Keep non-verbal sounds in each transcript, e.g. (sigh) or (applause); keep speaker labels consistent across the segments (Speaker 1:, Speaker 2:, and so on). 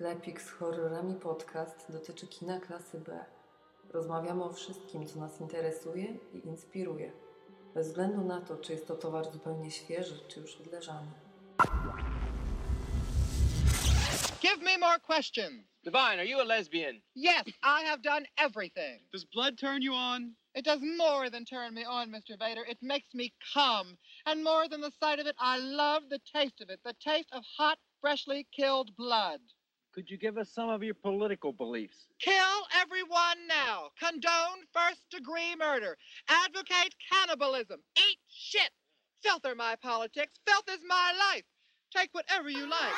Speaker 1: Sklepik z horrorami podcast dotyczy kina klasy B. Rozmawiamy o wszystkim, co nas interesuje i inspiruje. Bez względu na to, czy jest to towar zupełnie świeży, czy już odleżany.
Speaker 2: Give me more questions.
Speaker 3: Divine, are you a lesbian?
Speaker 2: Yes, I have done everything.
Speaker 4: Does blood turn you on?
Speaker 2: It does more than turn me on, Mr. Vader. It makes me come. And more than the sight of it, I love the taste of it. The taste of hot, freshly killed blood.
Speaker 3: Could you give us some of your political beliefs?
Speaker 2: Kill everyone now. Condone first degree murder. Advocate cannibalism. Eat shit. Filth are my politics. Filth is my life. Take whatever you like.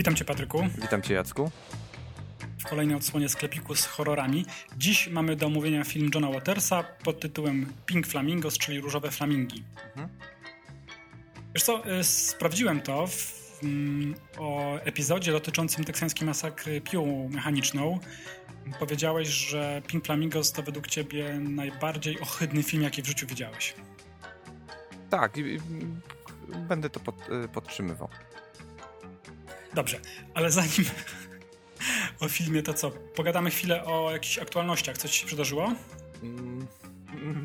Speaker 5: Witam Cię, Patryku,
Speaker 6: Witam Cię, Jacku.
Speaker 5: w kolejnej odsłonie sklepiku z horrorami. Dziś mamy do omówienia film Johna Watersa pod tytułem Pink Flamingos, czyli Różowe Flamingi. Wiesz co, y, sprawdziłem to w, mm, o epizodzie dotyczącym teksańskiej masakry piłą mechaniczną. Powiedziałeś, że Pink Flamingos to według Ciebie najbardziej ohydny film, jaki w życiu widziałeś.
Speaker 6: Tak, i, i, będę to pod, y, podtrzymywał.
Speaker 5: Dobrze, ale zanim (laughs) o filmie, to co? Pogadamy chwilę o jakichś aktualnościach. Co Ci się przydarzyło?
Speaker 6: Mm,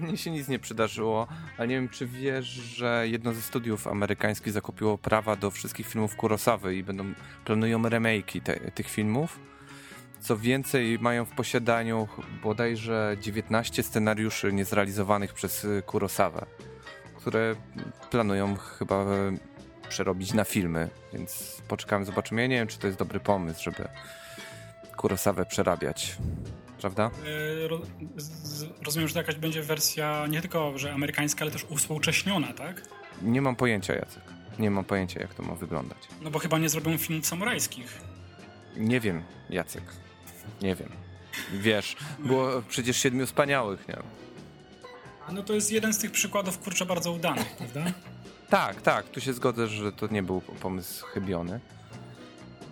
Speaker 6: Mnie się nic nie przydarzyło, ale nie wiem, czy wiesz, że jedno ze studiów amerykańskich zakupiło prawa do wszystkich filmów Kurosawy i będą planują remake'i tych filmów. Co więcej, mają w posiadaniu bodajże 19 scenariuszy niezrealizowanych przez y, Kurosawę, które planują chyba przerobić na filmy, więc poczekamy, zobaczymy. Ja nie wiem, czy to jest dobry pomysł, żeby Kurosawę przerabiać. Prawda?
Speaker 5: E, rozumiem, że to jakaś będzie wersja nie tylko, że amerykańska, ale też uspółcześniona, tak?
Speaker 6: Nie mam pojęcia, Jacek. Nie mam pojęcia, jak to ma wyglądać.
Speaker 5: No bo chyba nie zrobią filmów samurajskich.
Speaker 6: Nie wiem, Jacek. Nie wiem. Wiesz, było przecież Siedmiu Wspaniałych, nie?
Speaker 5: A no to jest jeden z tych przykładów, kurczę, bardzo udanych, prawda?
Speaker 6: Tak, tak, tu się zgodzę, że to nie był pomysł chybiony,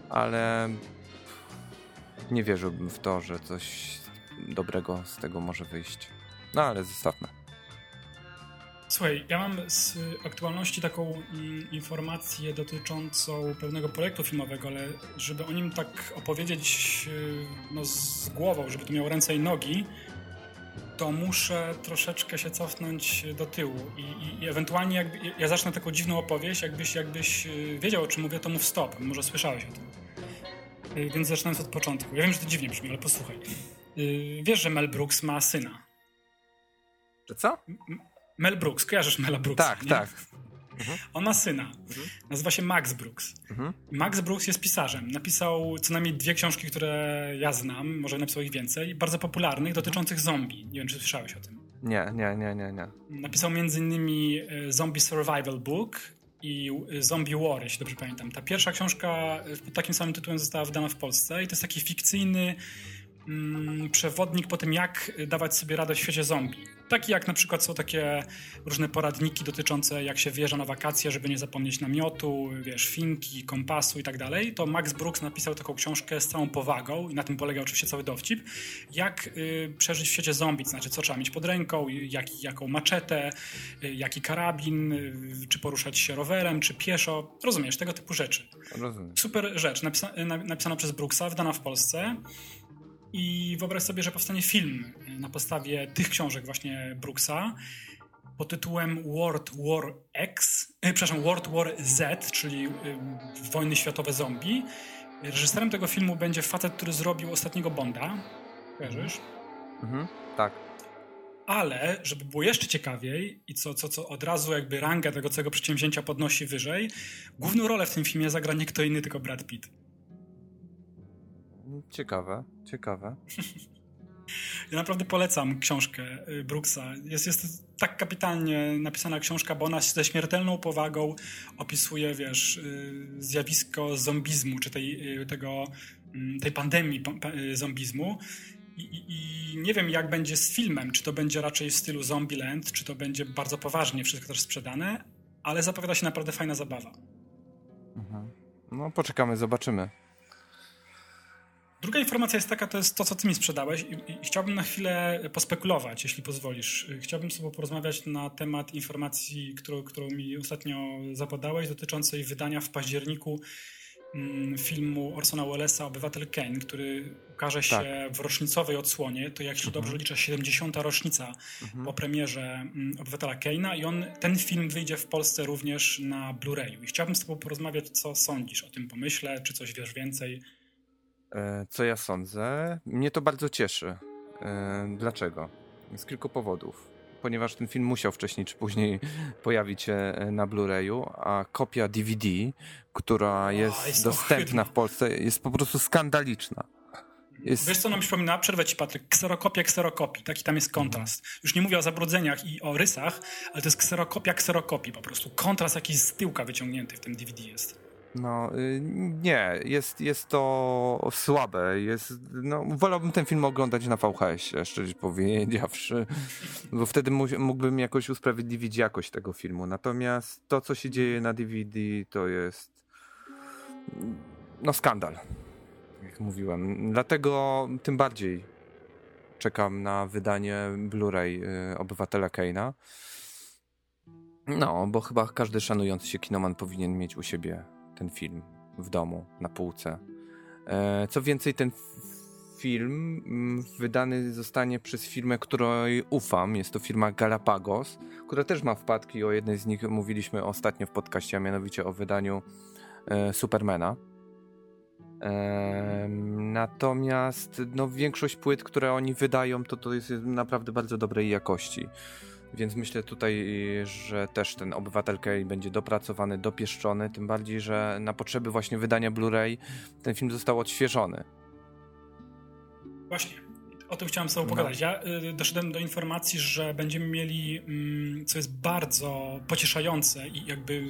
Speaker 6: ale nie wierzyłbym w to, że coś dobrego z tego może wyjść. No ale zostawmy.
Speaker 5: Słuchaj, ja mam z aktualności taką informację dotyczącą pewnego projektu filmowego, ale żeby o nim tak opowiedzieć y, no, z głową, żeby to miało ręce i nogi, to muszę troszeczkę się cofnąć do tyłu i, i, i ewentualnie jakby, ja zacznę taką dziwną opowieść, jakbyś, jakbyś y, wiedział o czym mówię, to mów stop, może słyszałeś o tym. Y, Więc zaczynając od początku. Ja wiem, że to dziwnie brzmi, ale posłuchaj. Y, Wiesz, że Mel Brooks ma syna.
Speaker 6: Że co?
Speaker 5: Mel Brooks, kojarzysz Mela Brooksa,
Speaker 6: Tak,
Speaker 5: nie?
Speaker 6: tak.
Speaker 5: On ma syna. Nazywa się Max Brooks.
Speaker 6: Mhm.
Speaker 5: Max Brooks jest pisarzem. Napisał co najmniej dwie książki, które ja znam, może napisał ich więcej, bardzo popularnych, dotyczących zombie. Nie wiem, czy słyszałeś o tym.
Speaker 6: Nie, nie, nie, nie, nie.
Speaker 5: Napisał m.in. e, Zombie Survival Book i e, Zombie War, jeśli dobrze pamiętam. Ta pierwsza książka e, pod takim samym tytułem została wydana w Polsce i to jest taki fikcyjny mm, przewodnik po tym, jak dawać sobie radę w świecie zombie. Taki jak na przykład są takie różne poradniki dotyczące jak się wyjeżdża na wakacje, żeby nie zapomnieć namiotu, wiesz, finki, kompasu i tak dalej, to Max Brooks napisał taką książkę z całą powagą i na tym polega oczywiście cały dowcip, jak y, przeżyć w świecie zombie, znaczy co trzeba mieć pod ręką, jak, jaką maczetę, y, jaki karabin, y, czy poruszać się rowerem, czy pieszo, rozumiesz, tego typu rzeczy.
Speaker 6: Rozumiem.
Speaker 5: Super rzecz, napisa- na- napisana przez Brooksa, wydana w Polsce. I wyobraź sobie, że powstanie film na podstawie tych książek właśnie Brooksa pod tytułem World War X, e, przepraszam, World War Z, czyli y, Wojny Światowe Zombie. Reżyserem tego filmu będzie facet, który zrobił ostatniego Bonda. Kojarzysz?
Speaker 6: Mhm, tak.
Speaker 5: Ale, żeby było jeszcze ciekawiej i co, co, co od razu jakby rangę tego całego przedsięwzięcia podnosi wyżej, główną rolę w tym filmie zagra nie kto inny, tylko Brad Pitt.
Speaker 6: Ciekawe, ciekawe. (laughs)
Speaker 5: Ja naprawdę polecam książkę y, Brooksa. Jest, jest tak kapitalnie napisana książka, bo ona ze śmiertelną powagą opisuje, wiesz, y, zjawisko zombizmu, czy tej, y, tego, mm, tej pandemii pa- pa- zombizmu. I, i, I nie wiem, jak będzie z filmem. Czy to będzie raczej w stylu Zombieland, czy to będzie bardzo poważnie wszystko też sprzedane, ale zapowiada się naprawdę fajna zabawa.
Speaker 6: Mhm. No, poczekamy, zobaczymy.
Speaker 5: Druga informacja jest taka, to jest to, co ty mi sprzedałeś i, i, chciałbym na chwilę pospekulować, jeśli pozwolisz. Chciałbym sobie porozmawiać na temat informacji, którą, którą mi ostatnio zapodałeś, dotyczącej wydania w październiku mm, filmu Orsona Wellesa Obywatel Kane, który ukaże się tak. w rocznicowej odsłonie. To jak się mhm. dobrze liczę, 70. rocznica mhm. po premierze mm, Obywatela Kane'a i on, ten film wyjdzie w Polsce również na Blu-rayu. I chciałbym z tobą porozmawiać, co sądzisz o tym pomyśle, czy coś wiesz więcej.
Speaker 6: E, co ja sądzę? Mnie to bardzo cieszy. E, dlaczego? Z kilku powodów. Ponieważ ten film musiał wcześniej czy później (laughs) pojawić się e, na Blu-rayu, a kopia DVD, która jest, jest dostępna w Polsce, jest po prostu skandaliczna.
Speaker 5: Jest... Wiesz co nam przypomina? Przerwę ci Patryk. Kserokopia kserokopii. Taki tam jest kontrast. Już nie mówię o zabrudzeniach i o rysach, ale to jest kserokopia kserokopii po prostu. Kontrast jakiś z tyłka wyciągnięty w tym DVD jest.
Speaker 6: No, y, nie, jest, jest to słabe. Jest, no, wolałbym ten film oglądać na VHS, szczerze powiedziawszy, bo wtedy mógłbym jakoś usprawiedliwić jakość tego filmu. Natomiast to, co się dzieje na DVD, to jest no skandal, jak mówiłem. Dlatego tym bardziej czekam na wydanie Blu-ray y, Obywatela Keina. No, bo chyba każdy szanujący się kinoman powinien mieć u siebie ten film w domu, na półce. E, co więcej, ten film mm, wydany zostanie przez firmę, której ufam. Jest to firma Galapagos, która też ma wpadki. O jednej z nich mówiliśmy ostatnio w podcaście, a mianowicie o wydaniu e, Supermana. Natomiast no, większość płyt, które oni wydają, to, to jest naprawdę bardzo dobrej jakości. Więc myślę tutaj, że też ten obywatel Kane będzie dopracowany, dopieszczony, tym bardziej, że na potrzeby właśnie wydania Blu-ray ten film został odświeżony.
Speaker 5: Właśnie. O tym chciałem Tobą no. pogadać. Ja y, doszedłem do informacji, że będziemy mieli, mm, co jest bardzo pocieszające i jakby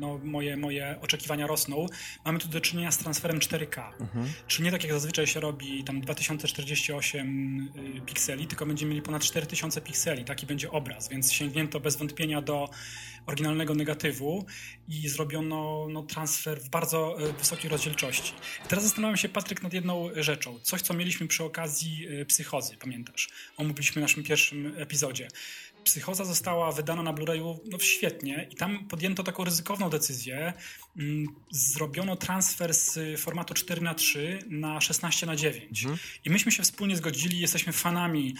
Speaker 5: no, moje, moje oczekiwania rosną, mamy tu do czynienia z transferem 4K. Mhm. Czyli nie tak jak zazwyczaj się robi tam 2048 y, pikseli, tylko będziemy mieli ponad 4000 pikseli. Taki będzie obraz, więc sięgnięto bez wątpienia do oryginalnego negatywu i zrobiono no, transfer w bardzo y, wysokiej rozdzielczości. Teraz zastanawiam się, Patryk, nad jedną rzeczą. Coś, co mieliśmy przy okazji y, psychozy, pamiętasz? Omówiliśmy w naszym pierwszym epizodzie. Psychoza została wydana na Blu-rayu no, świetnie i tam podjęto taką ryzykowną decyzję. Mm, zrobiono transfer z formatu 4 na 3 na 16 na 9 mhm. I myśmy się wspólnie zgodzili, jesteśmy fanami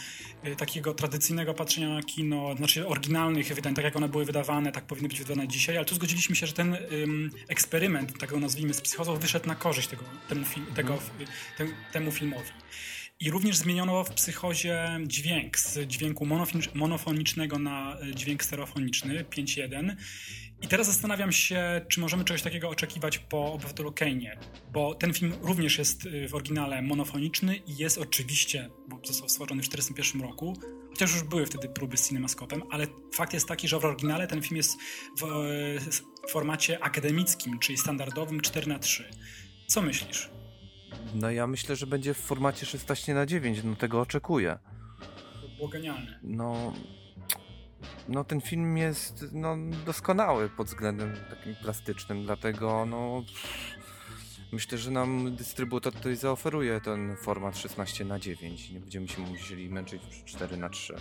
Speaker 5: y, takiego tradycyjnego patrzenia na kino, znaczy oryginalnych wydań, tak jak one były wydawane, tak powinny być wydawane dzisiaj, ale tu zgodziliśmy się, że ten ym, eksperyment, tak go nazwijmy, z psychozą wyszedł na korzyść tego, temu, tego, mhm. temu filmowi. I również zmieniono w psychozie dźwięk z dźwięku monofonicznego na e, dźwięk stereofoniczny 5.1. I teraz zastanawiam się, czy możemy czegoś takiego oczekiwać po Obywatelu Kane'ie, bo ten film również jest e, w oryginale monofoniczny i jest oczywiście, bo został stworzony w 1941 roku, chociaż już były wtedy próby z cinemascopem, ale fakt jest taki, że w oryginale ten film jest w, e, w formacie akademickim, czyli standardowym 4 na 3 Co myślisz?
Speaker 6: No ja myślę, że będzie w formacie 16 na 9 no tego oczekuję.
Speaker 5: To było genialne.
Speaker 6: No, no ten film jest no, doskonały pod względem takim plastycznym, dlatego no myślę, że nam dystrybutor tutaj zaoferuje ten format 16 na 9 nie będziemy się musieli męczyć w 4 na 3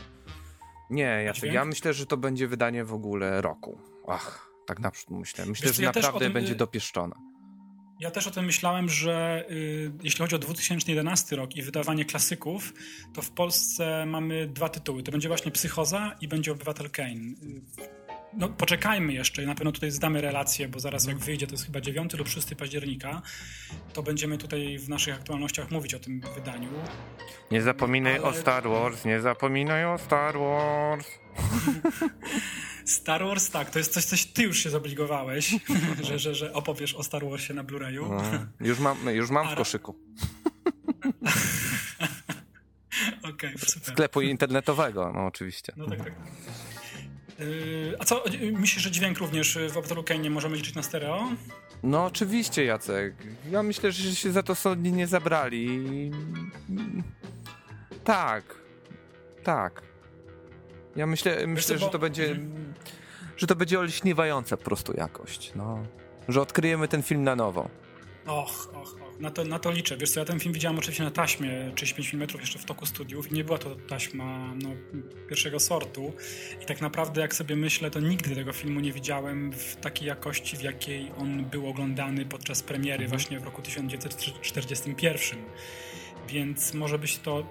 Speaker 6: Nie, ja, ja myślę, że to będzie wydanie w ogóle roku. Ach, tak naprzód myślę. Myślę, Wiesz, że ja naprawdę tym, będzie y, dopieszczone.
Speaker 5: Ja też o tym myślałem, że y, jeśli chodzi o 2011 rok i wydawanie klasyków, to w Polsce mamy dwa tytuły. To będzie właśnie Psychoza i będzie Obywatel Kane. No, poczekajmy jeszcze, na pewno tutaj zdamy relację, bo zaraz jak wyjdzie, to jest chyba 9 lub 6 października, to będziemy tutaj w naszych aktualnościach mówić o tym wydaniu.
Speaker 6: Nie zapominaj Ale... o Star Wars, nie zapominaj o Star Wars. (laughs)
Speaker 5: Star Wars, tak, to jest coś, coś ty już się zobligowałeś, (laughs) że, że, że opowiesz o Star Warsie na Blu-rayu. No,
Speaker 6: już mam, już mam w koszyku. (laughs)
Speaker 5: Okej, okay, super.
Speaker 6: Sklepu internetowego, no oczywiście.
Speaker 5: No tak, tak. Yy, a co, myślisz, że dźwięk również w Obtalu nie możemy liczyć na stereo?
Speaker 6: No oczywiście, Jacek. Ja myślę, że się za to sądni nie zabrali. Tak. Tak. Ja myślę, myślę że to będzie że to będzie olśniewająca po prostu jakość, no. Że odkryjemy ten film na nowo.
Speaker 5: Och, och, och. Na to, na to liczę. Wiesz co, ja ten film widziałem oczywiście na taśmie 35 mm jeszcze w toku studiów i nie była to taśma no, pierwszego sortu. I tak naprawdę jak sobie myślę, to nigdy tego filmu nie widziałem w takiej jakości, w jakiej on był oglądany podczas premiery właśnie w roku 1941. Więc może być to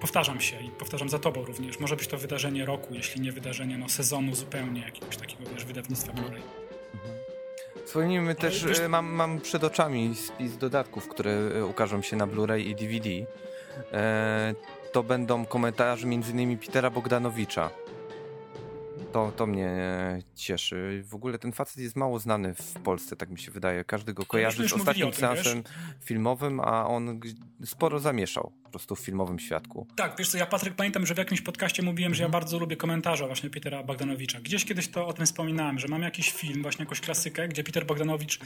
Speaker 5: powtarzam się i powtarzam za tobą również. Może być to wydarzenie roku, jeśli nie wydarzenie no, sezonu zupełnie jakiegoś takiego wiesz, wydawnictwa Blu-ray.
Speaker 6: Wspomnijmy też, e, mam, mam przed oczami spis dodatków, które e, ukażą się na Blu-ray i DVD. E, to będą komentarze m.in. Petera Bogdanowicza. To, to mnie cieszy. W ogóle ten facet jest mało znany w Polsce, tak mi się wydaje. Każdy go kojarzy z ostatnim seansem filmowym, a on sporo zamieszał po prostu w filmowym świadku.
Speaker 5: Tak, wiesz co, ja Patryk pamiętam, że w jakimś podcaście mówiłem, że ja bardzo lubię komentarze właśnie Petera Bogdanowicza. Gdzieś kiedyś to o tym wspominałem, że mam jakiś film, właśnie jakąś klasykę, gdzie Peter Bogdanowicz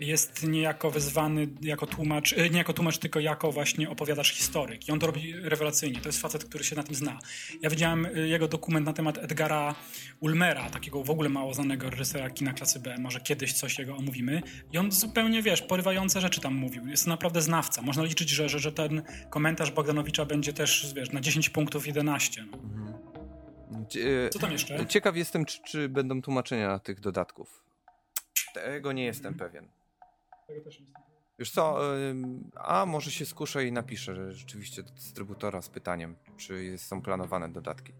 Speaker 5: jest niejako wezwany jako tłumacz, e, nie jako tłumacz, tylko jako właśnie opowiadacz historyk. I on to robi rewelacyjnie. To jest facet, który się na tym zna. Ja widziałem e, jego dokument na temat Edgara Ulmera, takiego w ogóle mało znanego reżysera kina klasy B. Może kiedyś coś jego omówimy. I on zupełnie, wiesz, porywające rzeczy tam mówił. Jest naprawdę znawca. Można liczyć, że, że, że ten komentarz Bogdanowicza będzie też, wiesz, na 10 punktów 11. No.
Speaker 6: Cie-
Speaker 5: Co tam jeszcze?
Speaker 6: Ciekaw jestem, czy, czy będą tłumaczenia tych dodatków. Tego nie jestem pewien. Wiesz co, ym, a może się skuszę i napiszę że rzeczywiście do dystrybutora z pytaniem, czy są planowane dodatki.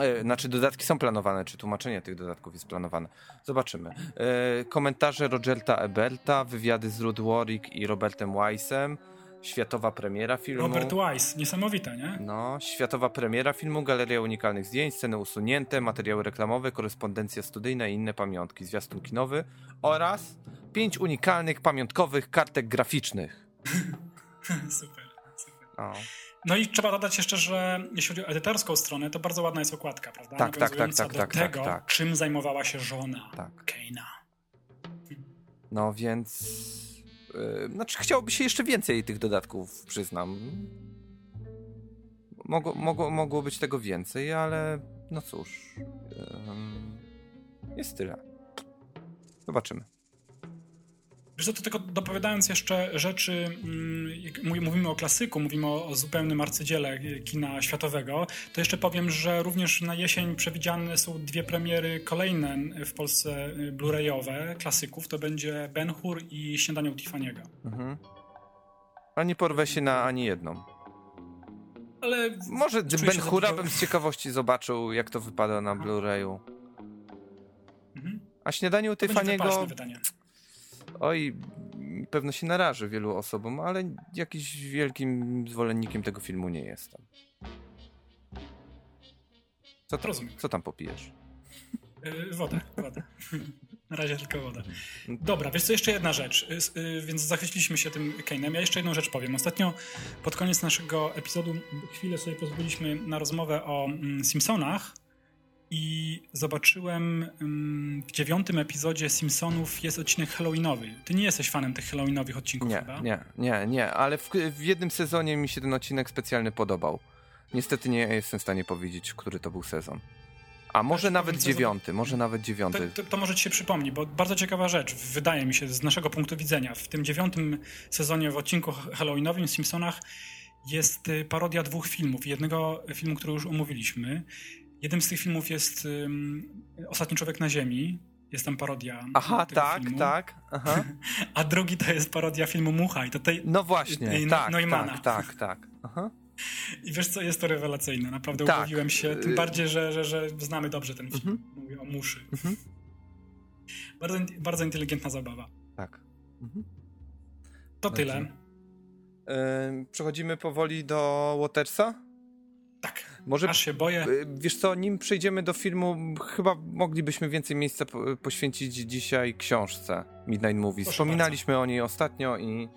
Speaker 6: E, Znaczy, dodatki są planowane, czy tłumaczenie tych dodatków jest planowane. Zobaczymy. E, komentarze Rogerta Eberta, wywiady z Ruth Warwick i Robertem Weissem, światowa premiera filmu.
Speaker 5: Robert Wise, niesamowite, nie?
Speaker 6: No, światowa premiera filmu, galeria unikalnych zdjęć, sceny usunięte, materiały reklamowe, korespondencja studyjna i inne pamiątki, zwiastun kinowy oraz pięć unikalnych pamiątkowych kartek graficznych. (laughs)
Speaker 5: Super. super.
Speaker 6: No.
Speaker 5: No i trzeba dodać jeszcze, że jeśli chodzi o edytorską stronę, to bardzo ładna jest okładka, prawda?
Speaker 6: Tak, tak, tak, tak,
Speaker 5: do
Speaker 6: tak, tak,
Speaker 5: tego,
Speaker 6: tak.
Speaker 5: czym zajmowała się żona
Speaker 6: Tak.
Speaker 5: Keina.
Speaker 6: No więc. Yy, znaczy, chciałoby się jeszcze więcej tych dodatków, przyznam. Mogło, mogło, mogło być tego więcej, ale no cóż. Jest tyle. Zobaczymy.
Speaker 5: Wiesz to tylko dopowiadając jeszcze rzeczy, mm, mówimy o klasyku, mówimy o, o zupełnym arcydziele kina światowego, to jeszcze powiem, że również na jesień przewidziane są dwie premiery kolejne w Polsce y, blu-rayowe klasyków. To będzie Ben Hur i Śniadanie u Tiffany'ego.
Speaker 6: Mhm. A nie porwę się na ani jedną.
Speaker 5: Ale
Speaker 6: Może Ben Hura bym z ciekawości zobaczył, jak to wypada na Blu-rayu.
Speaker 5: mhm.
Speaker 6: A śniadanie u Tiffany'ego. Oj, pewno się naraży wielu osobom, ale jakiś wielkim zwolennikiem tego filmu nie jestem. Co tam,
Speaker 5: Rozumiem.
Speaker 6: co tam popijesz?
Speaker 5: Wodę, wodę. (laughs) Na razie tylko wodę. Dobra, wiesz co, jeszcze jedna rzecz. S- y, Więc zachwyciliśmy się tym Kane'em. Ja jeszcze jedną rzecz powiem. Ostatnio pod koniec naszego epizodu chwilę sobie pozwoliliśmy na rozmowę o mm, Simpsonach i zobaczyłem mm, w dziewiątym epizodzie Simpsonów jest odcinek Halloweenowy. Ty nie jesteś fanem tych Halloweenowych odcinków
Speaker 6: Nie,
Speaker 5: chyba?
Speaker 6: nie, nie, nie, ale w, w jednym sezonie mi się ten odcinek specjalny podobał. Niestety nie jestem w stanie powiedzieć, który to był sezon. A może nawet dziewiąty, może nawet
Speaker 5: To,
Speaker 6: dziewiąty.
Speaker 5: to, to może ci się przypomni, bo bardzo ciekawa rzecz, wydaje mi się, z naszego punktu widzenia. W tym dziewiątym sezonie w odcinku Halloweenowym w Simpsonach jest y, parodia dwóch filmów. Jednego filmu, który już omówiliśmy. Jednym z tych filmów jest Ostatni Człowiek na Ziemi. Jest tam parodia
Speaker 6: Aha,
Speaker 5: tego
Speaker 6: tak,
Speaker 5: filmu.
Speaker 6: tak, aha. (laughs)
Speaker 5: A drugi to jest parodia filmu Mucha. I, to tej,
Speaker 6: No właśnie,
Speaker 5: I- i
Speaker 6: tak,
Speaker 5: Neumana.
Speaker 6: tak, tak, tak. Aha.
Speaker 5: I wiesz co, jest to rewelacyjne. Naprawdę
Speaker 6: Tak.
Speaker 5: ubawiłem się. Tym
Speaker 6: Y-
Speaker 5: bardziej, że, że, że znamy dobrze ten film.
Speaker 6: Mhm.
Speaker 5: Mówię o muszy.
Speaker 6: Mhm.
Speaker 5: Bardzo, bardzo inteligentna zabawa.
Speaker 6: Tak. Mhm.
Speaker 5: To tyle.
Speaker 6: Ym, Przechodzimy powoli do Watersa?
Speaker 5: Tak.
Speaker 6: Może
Speaker 5: Aż się boję.
Speaker 6: y, wiesz co, nim przejdziemy do filmu, chyba moglibyśmy więcej miejsca po- poświęcić dzisiaj książce Midnight Movie. Wspominaliśmy o niej ostatnio i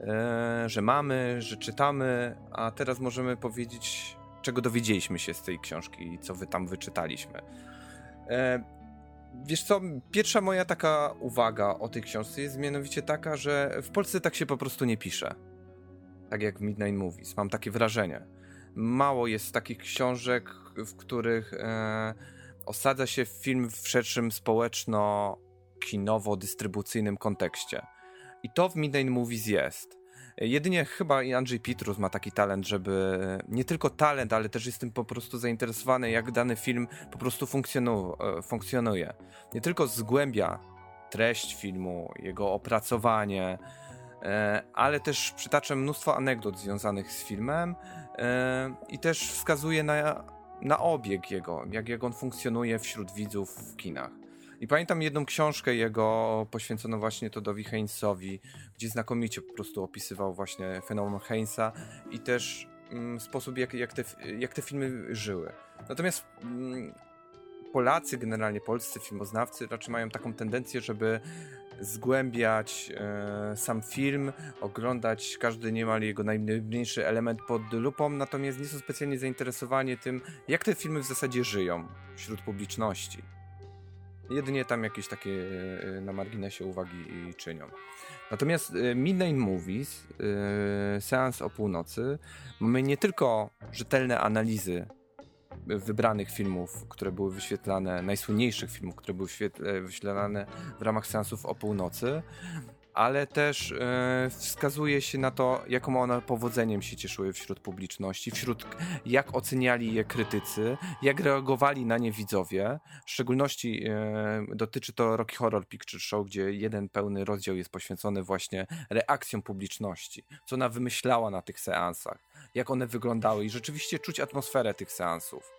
Speaker 6: e, że mamy, że czytamy, a teraz możemy powiedzieć, czego dowiedzieliśmy się z tej książki i co wy tam wyczytaliśmy. E, Wiesz co, pierwsza moja taka uwaga o tej książce jest mianowicie taka, że w Polsce tak się po prostu nie pisze. Tak jak w Midnight Movies. Mam takie wrażenie. Mało jest takich książek, w których e, osadza się film w szerszym społeczno-kinowo-dystrybucyjnym kontekście. I to w Midnight Movies jest. Jedynie chyba Andrzej Pitrus ma taki talent, żeby nie tylko talent, ale też jestem po prostu zainteresowany, jak dany film po prostu funkcjonu, e, funkcjonuje. Nie tylko zgłębia treść filmu, jego opracowanie, e, ale też przytacza mnóstwo anegdot związanych z filmem i też wskazuje na, na obieg jego, jak, jak on funkcjonuje wśród widzów w kinach. I pamiętam jedną książkę jego poświęconą właśnie Todowi Heinzowi, gdzie znakomicie po prostu opisywał właśnie fenomen Heinza i też mm, sposób, jak, jak, te, jak te filmy żyły. Natomiast mm, Polacy, generalnie polscy filmoznawcy, raczej mają taką tendencję, żeby zgłębiać e, sam film, oglądać każdy niemal jego najmniejszy element pod lupą, natomiast nie są specjalnie zainteresowani tym, jak te filmy w zasadzie żyją wśród publiczności. Jedynie tam jakieś takie e, na marginesie uwagi czynią. Natomiast e, Midnight Movies, e, seans o północy, mamy nie tylko rzetelne analizy wybranych filmów, które były wyświetlane, najsłynniejszych filmów, które były wyświetlane w ramach seansów o północy, ale też e, wskazuje się na to, jaką one powodzeniem się cieszyły wśród publiczności, wśród jak oceniali je krytycy, jak reagowali na nie widzowie. W szczególności e, dotyczy to Rocky Horror Picture Show, gdzie jeden pełny rozdział jest poświęcony właśnie reakcjom publiczności, co ona wymyślała na tych seansach, jak one wyglądały i rzeczywiście czuć atmosferę tych seansów,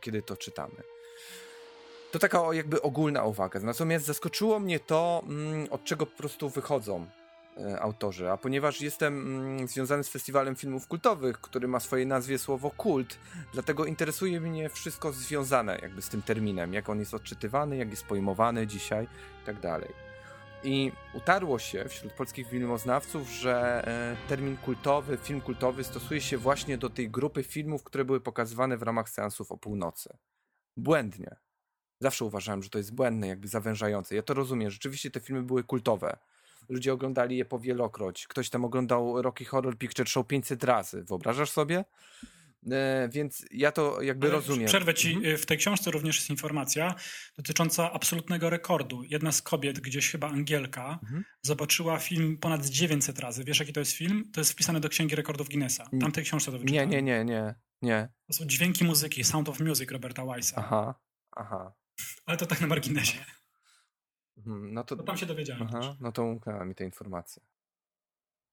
Speaker 6: kiedy to czytamy. To taka jakby ogólna uwaga. Natomiast zaskoczyło mnie to, mm, od czego po prostu wychodzą e, autorzy. A ponieważ jestem mm, związany z festiwalem filmów kultowych, który ma swoje nazwie słowo kult, dlatego interesuje mnie wszystko związane jakby z tym terminem, jak on jest odczytywany, jak jest pojmowany dzisiaj i tak dalej. I utarło się wśród polskich filmoznawców, że e, termin kultowy, film kultowy stosuje się właśnie do tej grupy filmów, które były pokazywane w ramach seansów o północy. Błędnie. Zawsze uważałem, że to jest błędne, jakby zawężające. Ja to rozumiem. Rzeczywiście te filmy były kultowe. Ludzie oglądali je powielokroć. Ktoś tam oglądał Rocky Horror Picture Show 500 razy. Wyobrażasz sobie? E, więc ja to jakby Ale rozumiem.
Speaker 5: Przerwę ci. Mhm. W tej książce również jest informacja dotycząca absolutnego rekordu. Jedna z kobiet, gdzieś chyba Angielka, mhm. zobaczyła film ponad 900 razy. Wiesz, jaki to jest film? To jest wpisane do Księgi Rekordów Guinnessa. Tam tej książce to wyczytałem.
Speaker 6: Nie, nie, nie, nie. nie.
Speaker 5: To są dźwięki muzyki, Sound of Music Roberta Weissa.
Speaker 6: Aha, aha.
Speaker 5: Ale to tak na marginesie.
Speaker 6: Mhm, no to,
Speaker 5: to tam się dowiedziałem.
Speaker 6: Aha, no to umknęła mi ta informacja.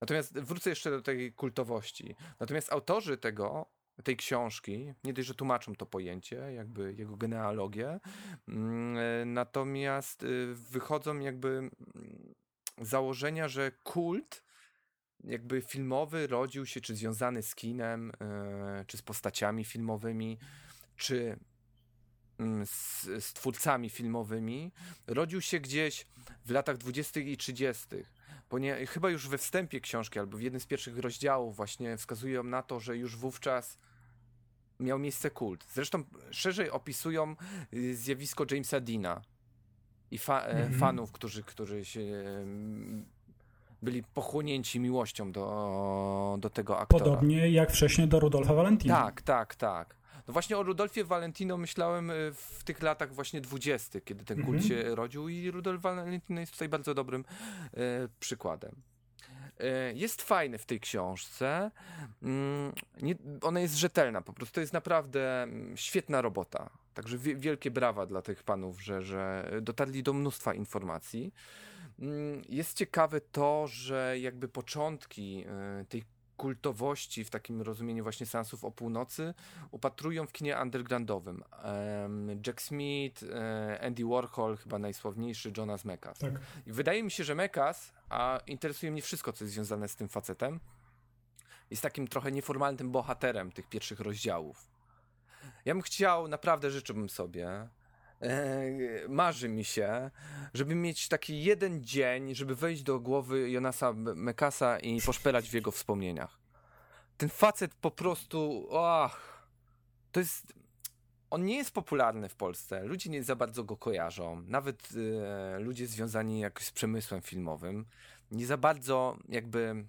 Speaker 6: Natomiast wrócę jeszcze do tej kultowości. Natomiast autorzy tego, tej książki, nie dość, że tłumaczą to pojęcie, jakby jego genealogię, mm, natomiast y, wychodzą jakby mm, założenia, że kult jakby filmowy rodził się, czy związany z kinem, y, czy z postaciami filmowymi, czy z, z twórcami filmowymi rodził się gdzieś w latach 20. i 30. Ponie, chyba już we wstępie książki, albo w jednym z pierwszych rozdziałów, właśnie wskazują na to, że już wówczas miał miejsce kult. Zresztą szerzej opisują y, zjawisko Jamesa Dina i fa mm -hmm. fanów, którzy, którzy się byli pochłonięci miłością do, do tego aktora.
Speaker 5: Podobnie jak wcześniej do Rudolfa Valentina.
Speaker 6: Tak, tak, tak. No właśnie o Rudolfie Valentino myślałem y, w tych latach właśnie dwudziestych, kiedy ten kult mhm. się rodził i Rudolf Valentino jest tutaj bardzo dobrym e, przykładem. E, jest fajny w tej książce. Mm, nie, ona jest rzetelna, po prostu to jest naprawdę mm, świetna robota. Także wielkie brawa dla tych panów, że, że dotarli do mnóstwa informacji. Mm, jest ciekawe to, że jakby początki e, tej kultowości w takim rozumieniu właśnie seansów o północy upatrują w kinie undergroundowym. Jack Smith, e, Andy Warhol, chyba najsławniejszy, Jonas Mekas. Tak. I wydaje mi się, że Mekas, a interesuje mnie wszystko, co jest związane z tym facetem, jest takim trochę nieformalnym bohaterem tych pierwszych rozdziałów. Ja bym chciał, naprawdę życzyłbym sobie, marzy mi się, żeby mieć taki jeden dzień, żeby wejść do głowy Jonasa Mekasa i poszperać w jego wspomnieniach. Ten facet po prostu, ach, to jest, on nie jest popularny w Polsce. Ludzie nie za bardzo go kojarzą. Nawet e, ludzie związani jakoś z przemysłem filmowym nie za bardzo jakby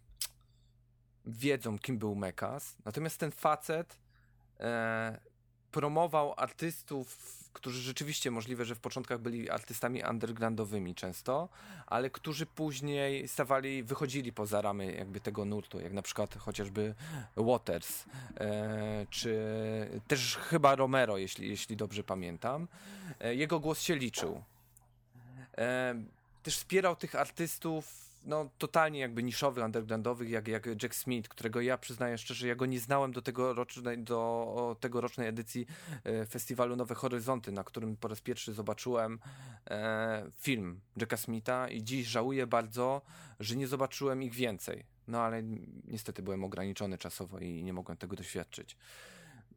Speaker 6: wiedzą, kim był Mekas. Natomiast ten facet e, promował artystów, którzy rzeczywiście możliwe, że w początkach byli artystami undergroundowymi często, ale którzy później stawali, wychodzili poza ramy jakby tego nurtu, jak na przykład chociażby Waters, e, czy też chyba Romero, jeśli, jeśli dobrze pamiętam. E, jego głos się liczył. E, też wspierał tych artystów no, totalnie jakby niszowych, undergroundowych, jak, jak Jack Smith, którego ja przyznaję szczerze, ja go nie znałem do, tegorocznej, do tegorocznej edycji e, festiwalu Nowe Horyzonty, na którym po raz pierwszy zobaczyłem e, film Jacka Smitha i dziś żałuję bardzo, że nie zobaczyłem ich więcej. No ale niestety byłem ograniczony czasowo i nie mogłem tego doświadczyć.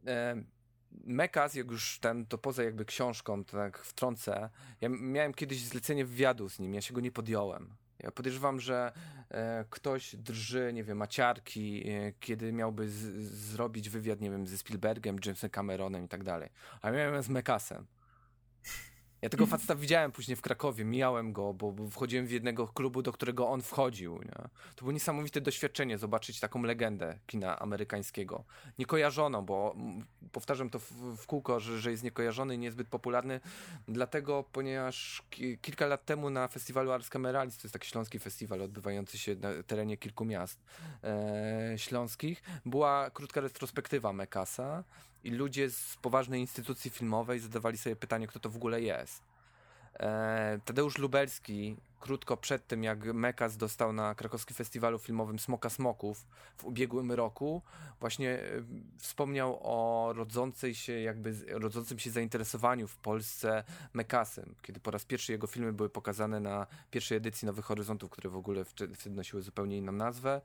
Speaker 6: E, Mekas, jak już ten, to poza jakby książką, tak wtrącę, ja miałem kiedyś zlecenie wywiadu z nim, ja się go nie podjąłem podejrzewam, że e, ktoś drży, nie wiem, maciarki, e, kiedy miałby z, zrobić wywiad, nie wiem, ze Spielbergem, Jamesem Cameronem i tak dalej. A miałem z Mekasem. Ja tego faceta widziałem później w Krakowie, mijałem go, bo, wchodziłem w jednego klubu, do którego on wchodził. Nie? To było niesamowite doświadczenie zobaczyć taką legendę kina amerykańskiego. Niekojarzoną, bo powtarzam to w, w kółko, że, że jest niekojarzony i niezbyt popularny, dlatego, ponieważ ki kilka lat temu na festiwalu Ars Cameralis, to jest taki śląski festiwal odbywający się na terenie kilku miast e, śląskich, była krótka retrospektywa Mekasa i ludzie z poważnej instytucji filmowej zadawali sobie pytanie, kto to w ogóle jest. E, Tadeusz Lubelski krótko przed tym, jak Mekas dostał na krakowskim festiwalu filmowym Smoka Smoków w ubiegłym roku, właśnie e, wspomniał o rodzącej się, jakby rodzącym się zainteresowaniu w Polsce Mekasem, kiedy po raz pierwszy jego filmy były pokazane na pierwszej edycji Nowych Horyzontów, które w ogóle wtedy nosiły zupełnie inną nazwę,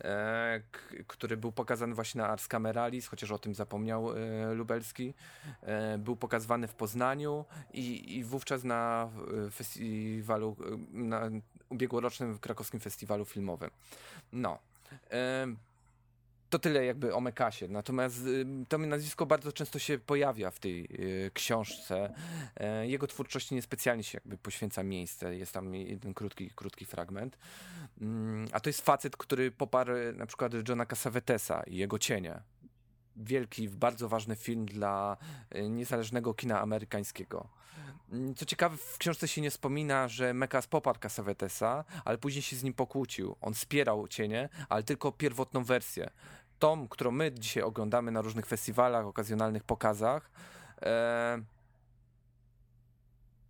Speaker 6: e, który był pokazany właśnie na Ars Cameralis, chociaż o tym zapomniał e, Lubelski. E, był pokazywany w Poznaniu i, i wówczas na e, festiwalu na ubiegłorocznym krakowskim festiwalu filmowym. No. To tyle jakby o Mekasie. Natomiast to nazwisko bardzo często się pojawia w tej y, książce. E, jego twórczości niespecjalnie się jakby poświęca miejsce. Jest tam jeden krótki, krótki fragment. Mm, a to jest facet, który poparł na przykład Johna Cassavetesa i jego cienie wielki, bardzo ważny film dla y, niezależnego kina amerykańskiego. Mm, co ciekawe, w książce się nie wspomina, że Mekas poparł Cassavetesa, ale później się z nim pokłócił. On wspierał cienie, ale tylko pierwotną wersję. Tą, którą my dzisiaj oglądamy na różnych festiwalach, okazjonalnych pokazach, e,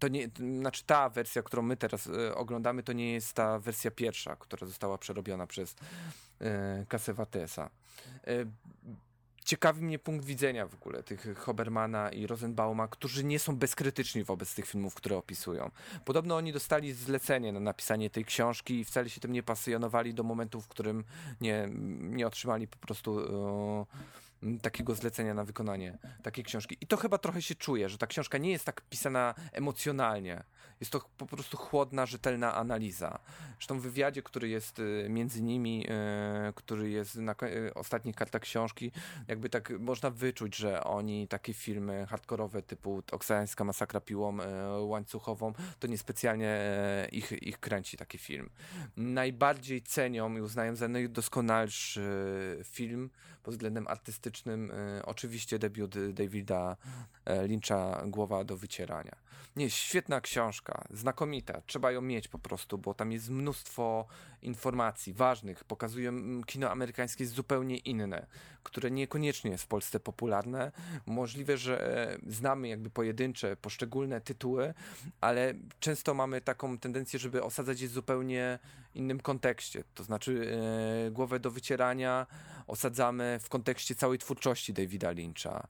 Speaker 6: to nie, znaczy ta wersja, którą my teraz e, oglądamy, to nie jest ta wersja pierwsza, która została przerobiona przez e, Cassavetesa. E, ciekawi mnie punkt widzenia w ogóle tych Hobermana i Rosenbauma, którzy nie są bezkrytyczni wobec tych filmów, które opisują. Podobno oni dostali zlecenie na napisanie tej książki i wcale się tym nie pasjonowali do momentu, w którym nie, nie otrzymali po prostu takiego zlecenia na wykonanie takiej książki. I to chyba trochę się czuje, że ta książka nie jest tak pisana emocjonalnie. Jest to po prostu chłodna, rzetelna analiza. Zresztą w wywiadzie, który jest y, między nimi, y, który jest na y, ostatnich kartach książki, jakby tak można wyczuć, że oni takie filmy hardkorowe typu Oksańska masakra piłą łańcuchową, to niespecjalnie ich, ich kręci taki film. Najbardziej cenią i uznają za najdoskonalszy film pod względem artystycznym oczywiście debiut Davida Lyncha Głowa do wycierania. Nie, świetna książka, znakomita. Trzeba ją mieć po prostu, bo tam jest mnóstwo informacji ważnych. Pokazują kino amerykańskie zupełnie inne, które niekoniecznie jest w Polsce popularne. Możliwe, że e, znamy jakby pojedyncze, poszczególne tytuły, ale często mamy taką tendencję, żeby osadzać je w zupełnie innym kontekście. To znaczy e, głowę do wycierania osadzamy w kontekście całej twórczości Davida Lyncha.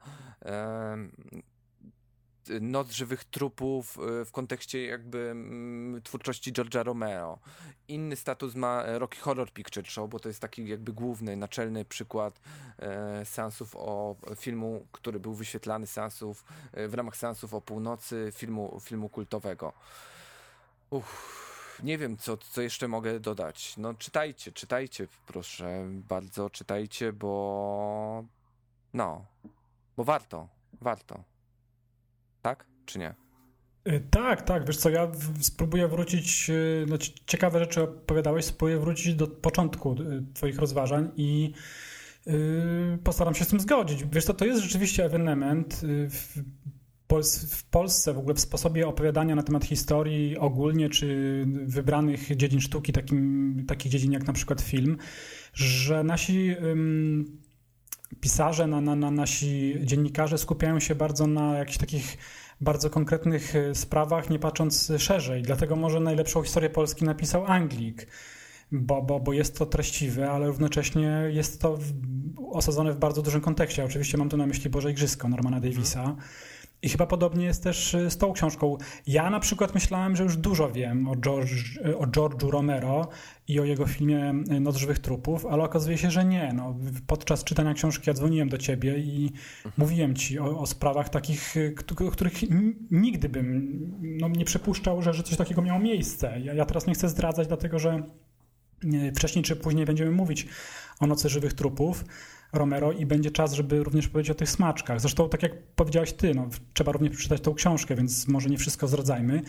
Speaker 6: Noc żywych trupów y, w kontekście jakby mm, twórczości George'a Romero. Inny status ma Rocky Horror Picture Show, bo to jest taki jakby główny, naczelny przykład e, seansów o filmu, który był wyświetlany seansów, e, w ramach seansów o północy filmu, filmu kultowego. Uff, nie wiem, co, co jeszcze mogę dodać. No czytajcie, czytajcie, proszę bardzo, czytajcie, bo no, bo warto, warto. Tak, czy nie?
Speaker 5: Y, tak, tak, wiesz co, ja spróbuję wrócić, no ciekawe rzeczy opowiadałeś, spróbuję wrócić do początku y, twoich rozważań i postaram się z tym zgodzić. Wiesz to to jest rzeczywiście ewenement w, w Polsce, w ogóle w sposobie opowiadania na temat historii ogólnie, czy wybranych dziedzin sztuki, takim, takich dziedzin jak na przykład film, że nasi pisarze, na, na, na, nasi dziennikarze skupiają się bardzo na jakichś takich bardzo konkretnych y, sprawach, nie patrząc szerzej. Dlatego może najlepszą historię Polski napisał Anglik bo, bo, bo jest to treściwe, ale równocześnie jest to osadzone w bardzo dużym kontekście. Oczywiście mam tu na myśli Boże Igrzysko Normana Davisa. I chyba podobnie jest też z tą książką. Ja na przykład myślałem, że już dużo wiem o, George, o George'u Romero i o jego filmie Noc Żywych Trupów, ale okazuje się, że nie. No, podczas czytania książki ja dzwoniłem do ciebie i mhm. mówiłem ci o, o, sprawach takich, o których nigdy bym no, nie przypuszczał, że, że coś takiego miało miejsce. Ja, ja teraz nie chcę zdradzać, dlatego że wcześniej czy później będziemy mówić o Nocy Żywych Trupów Romero i będzie czas, żeby również powiedzieć o tych smaczkach. Zresztą, tak jak powiedziałeś ty, no, trzeba również przeczytać tą książkę, więc może nie wszystko zdradzajmy.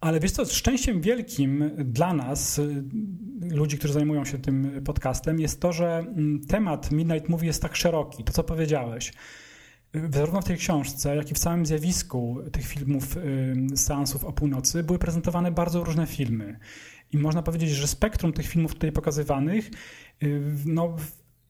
Speaker 5: Ale wiesz co, szczęściem wielkim dla nas, ludzi, którzy zajmują się tym podcastem, jest to, że mm, temat Midnight Movie jest tak szeroki, to co powiedziałeś. Zarówno w tej książce, jak i w całym zjawisku tych filmów, seansów o północy były prezentowane bardzo różne filmy. I można powiedzieć, że spektrum tych filmów tutaj pokazywanych y, no,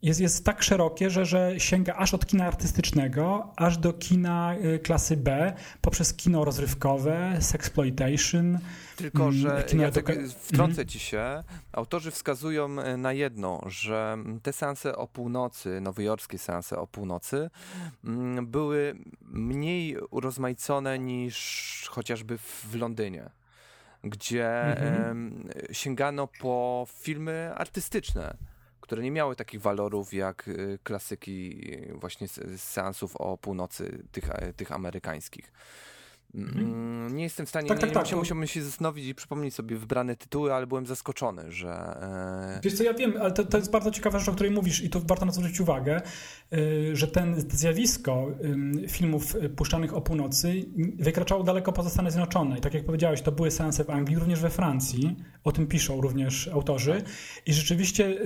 Speaker 5: jest, jest tak szerokie, że, że sięga aż od kina artystycznego, aż do kina y, klasy B, poprzez kino rozrywkowe, sexploitation.
Speaker 6: Tylko, mm, że ja tak wtrącę mhm. ci się. Autorzy wskazują y, na jedno, że te seanse o północy, nowojorskie seanse o północy, mm, były mniej urozmaicone niż chociażby w Londynie gdzie mhm. sięgano po filmy artystyczne, które nie miały takich walorów jak y, klasyki właśnie z, z seansów o północy tych, e, tych amerykańskich. Mhm. Mm, nie jestem w stanie, tak, tak, nie, tak, musiał, musiałbym się zastanowić i przypomnieć sobie wybrane tytuły, ale byłem zaskoczony, że...
Speaker 5: E... Wiesz co, ja wiem, ale to, to, jest bardzo ciekawa rzecz, o której mówisz i to warto na to zwrócić uwagę, e, że ten zjawisko filmów puszczanych o północy wykraczało daleko poza Stany Zjednoczone. I tak jak powiedziałeś, to były seanse w Anglii, również we Francji, o tym piszą również autorzy. I rzeczywiście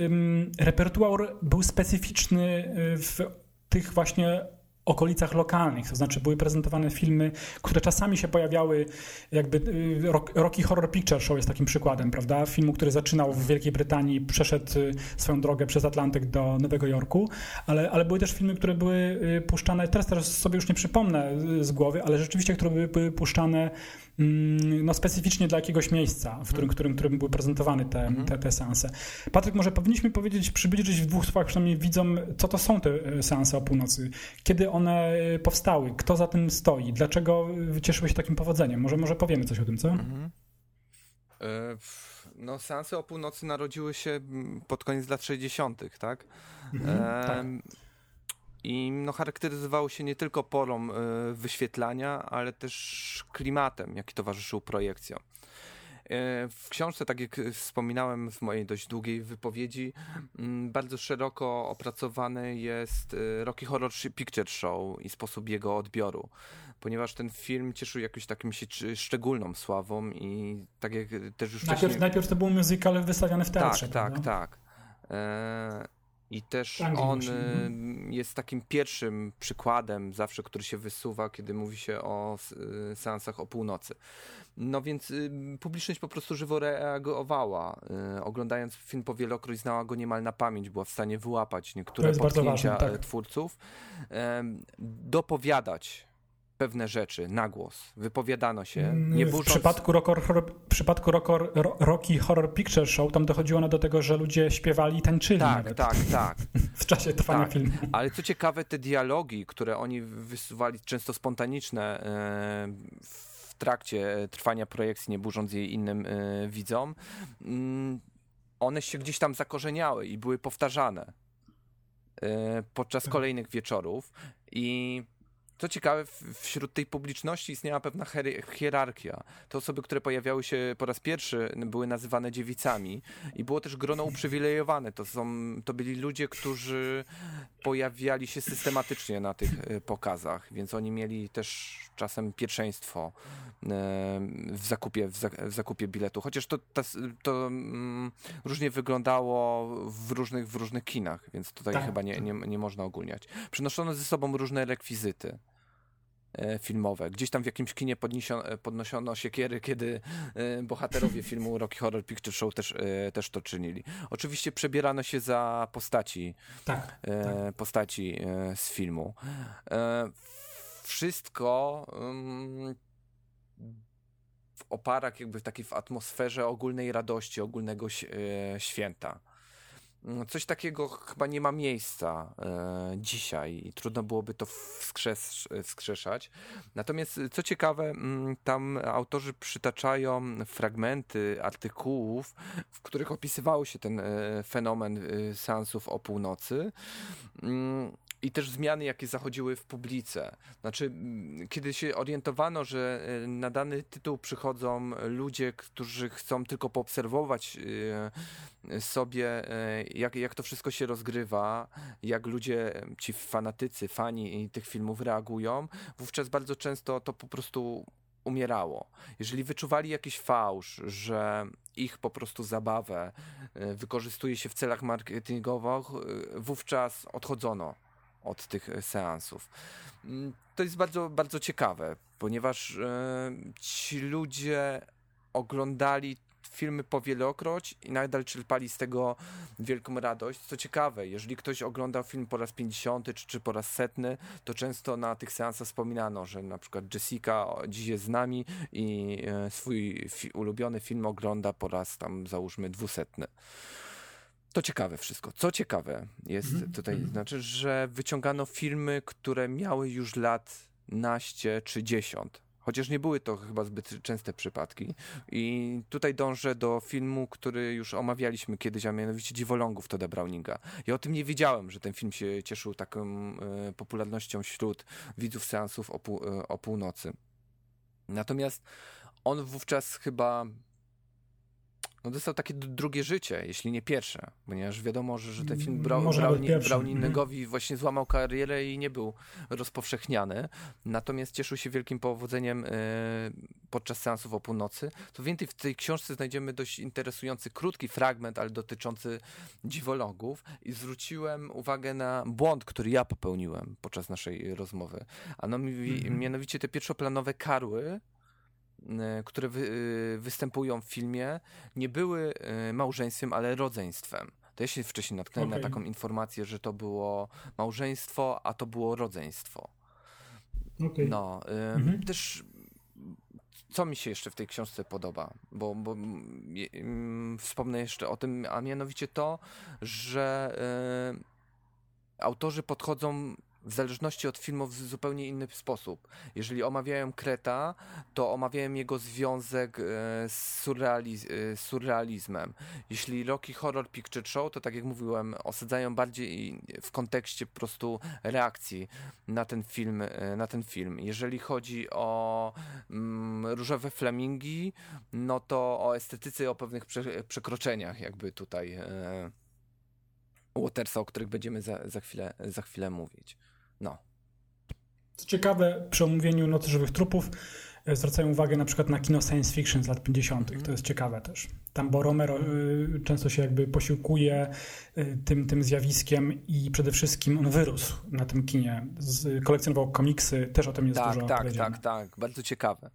Speaker 5: repertuar był specyficzny e, w tych właśnie okolicach lokalnych, to znaczy były prezentowane filmy, które czasami się pojawiały, jakby y, Rocky Horror Picture Show jest takim przykładem, prawda? Filmu, który zaczynał w Wielkiej Brytanii, przeszedł y, swoją drogę przez Atlantyk do Nowego Jorku, ale, ale były też filmy, które były y, puszczane, teraz, teraz sobie już nie przypomnę z głowy, ale rzeczywiście, które były, puszczane no, specyficznie dla jakiegoś miejsca, w którym, mhm. którym, którym były prezentowane te, mhm. te, te seanse. Patryk, może powinniśmy powiedzieć, przybliżyć w dwóch słowach przynajmniej widzom, co to są te e, seanse o północy, kiedy one e, powstały, kto za tym stoi, dlaczego cieszyły się takim powodzeniem. Może, może powiemy coś o tym, co? Mhm.
Speaker 6: E, no, seanse o północy narodziły się pod koniec lat 60., tak? Mhm, e, tak i no, charakteryzowało się nie tylko porą y, wyświetlania, ale też klimatem, jaki towarzyszył projekcjom. E, w książce, tak jak wspominałem w mojej dość długiej wypowiedzi, mm, bardzo szeroko opracowany jest y, Rocky Horror Picture Show i sposób jego odbioru, ponieważ ten film cieszył jakąś taką szczególną sławą i tak jak też już
Speaker 5: najpierw, wcześniej... Najpierw to był musical wystawiany w teatrze.
Speaker 6: Tak, tak, tak. E i też on y, jest takim pierwszym przykładem zawsze, który się wysuwa, kiedy mówi się o y, seansach o północy. No więc y, publiczność po prostu żywo reagowała. Oglądając film po wielokroć znała go niemal na pamięć, była w stanie wyłapać niektóre potknięcia ważne, tak. twórców, dopowiadać pewne rzeczy na głos. Wypowiadano się. Mm, nie burząc...
Speaker 5: W przypadku, rock, horror, w przypadku rock, Rocky Horror Picture Show tam dochodziło do tego, że ludzie śpiewali i tańczyli
Speaker 6: tak,
Speaker 5: nawet.
Speaker 6: Tak, tak, (laughs)
Speaker 5: w czasie trwania tak. filmu.
Speaker 6: Ale co ciekawe, te dialogi, które oni wysuwali, często spontaniczne e, w trakcie trwania projekcji, nie burząc jej innym e, widzom, mm, one się gdzieś tam zakorzeniały i były powtarzane e, podczas tak. kolejnych wieczorów i Co ciekawe, wśród tej publiczności istniała pewna hierarchia. Te osoby, które pojawiały się po raz pierwszy, były nazywane dziewicami i było też grono uprzywilejowane. To, są, to byli ludzie, którzy pojawiali się systematycznie na tych e, pokazach, więc oni mieli też czasem pierwszeństwo e, w zakupie, w zakupie biletu. Chociaż to, to, to mm, różnie wyglądało w różnych, w różnych kinach, więc tutaj tak. chyba nie, nie, nie można ogólniać. Przynoszono ze sobą różne rekwizyty. E, filmowe. Gdzieś tam w jakimś kinie podniesiono, podnosiono siekiery, kiedy e, bohaterowie filmu Rocky Horror Picture Show też, e, też to czynili. Oczywiście przebierano się za postaci, tak, tak. postaci z filmu. Wszystko w oparach, jakby w takiej w atmosferze ogólnej radości, ogólnego święta. Mm, coś takiego chyba nie ma miejsca e, dzisiaj i trudno byłoby to wskrzes wskrzeszać. Natomiast e, co ciekawe, mm, tam autorzy przytaczają fragmenty artykułów, w których opisywało się ten e, fenomen e, seansów o północy. Mm, i też zmiany, jakie zachodziły w publice. Znaczy, kiedy się orientowano, że e, na dany tytuł przychodzą ludzie, którzy chcą tylko poobserwować e, sobie, jak, jak to wszystko się rozgrywa, jak ludzie, ci fanatycy, fani tych filmów reagują, wówczas bardzo często to po prostu umierało. Jeżeli wyczuwali jakiś fałsz, że ich po prostu zabawę wykorzystuje się w celach marketingowych, wówczas odchodzono od tych e, seansów. Mm, to jest bardzo, bardzo ciekawe, ponieważ e, ci ludzie oglądali filmy powielokroć i nadal czerpali z tego wielką radość. Co ciekawe, jeżeli ktoś oglądał film po raz 50 czy, czy po raz setny, to często na tych seansach wspominano, że na przykład Jessica dziś jest z nami i e, swój ulubiony film ogląda po raz tam załóżmy dwusetny. To ciekawe wszystko. Co ciekawe jest mm -hmm. tutaj, -hmm. znaczy, że wyciągano filmy, które miały już lat naście czy dziesiąt. Chociaż nie były to chyba zbyt częste przypadki. I tutaj dążę do filmu, który już omawialiśmy kiedyś, a mianowicie Dziwolągów Toda Browninga. Ja o tym nie wiedziałem, że ten film się cieszył taką e, popularnością wśród widzów seansów o, pół, e, o północy. Natomiast on wówczas chyba no dostał takie drugie życie, jeśli nie pierwsze, ponieważ wiadomo, że, że ten film Brau, Browni, Browningowi mhm. właśnie złamał karierę i nie był rozpowszechniany, natomiast cieszył się wielkim powodzeniem y, podczas seansów o północy. Co więcej, w tej książce znajdziemy dość interesujący, krótki fragment, ale dotyczący dziwologów i zwróciłem uwagę na błąd, który ja popełniłem podczas naszej rozmowy, a no, mhm. mianowicie te pierwszoplanowe karły, które wy, e, występują w filmie, nie były e, małżeństwem, ale rodzeństwem. To ja się wcześniej natknąłem okay. na taką informację, że to było małżeństwo, a to było rodzeństwo. Okay. No, mhm. też co mi się jeszcze w tej książce podoba, bo, bo wspomnę jeszcze o tym, a mianowicie to, że y, autorzy podchodzą w zależności od filmów w zupełnie inny sposób. Jeżeli omawiają Kreta, to omawiają jego związek e, z surrealiz e, surrealizmem. Jeśli Rocky Horror Picture Show, to tak jak mówiłem, osadzają bardziej w kontekście po prostu reakcji na ten film. E, na ten film. Jeżeli chodzi o mm, Różowe Flamingi, no to o estetyce o pewnych prze przekroczeniach jakby tutaj e, Watersa, o których będziemy za, za, chwilę, za chwilę mówić. No.
Speaker 5: Co ciekawe, przy omówieniu Nocy Żywych Trupów e, zwracają uwagę na przykład na kino science fiction z lat 50. Mm. To jest ciekawe też. Tam Bo Romero y, często się jakby posiłkuje y, tym, tym zjawiskiem i przede wszystkim on wyrósł na tym kinie. Z, kolekcjonował komiksy, też o tym jest
Speaker 6: tak,
Speaker 5: dużo
Speaker 6: Tak, tak, tak, tak. Bardzo ciekawe.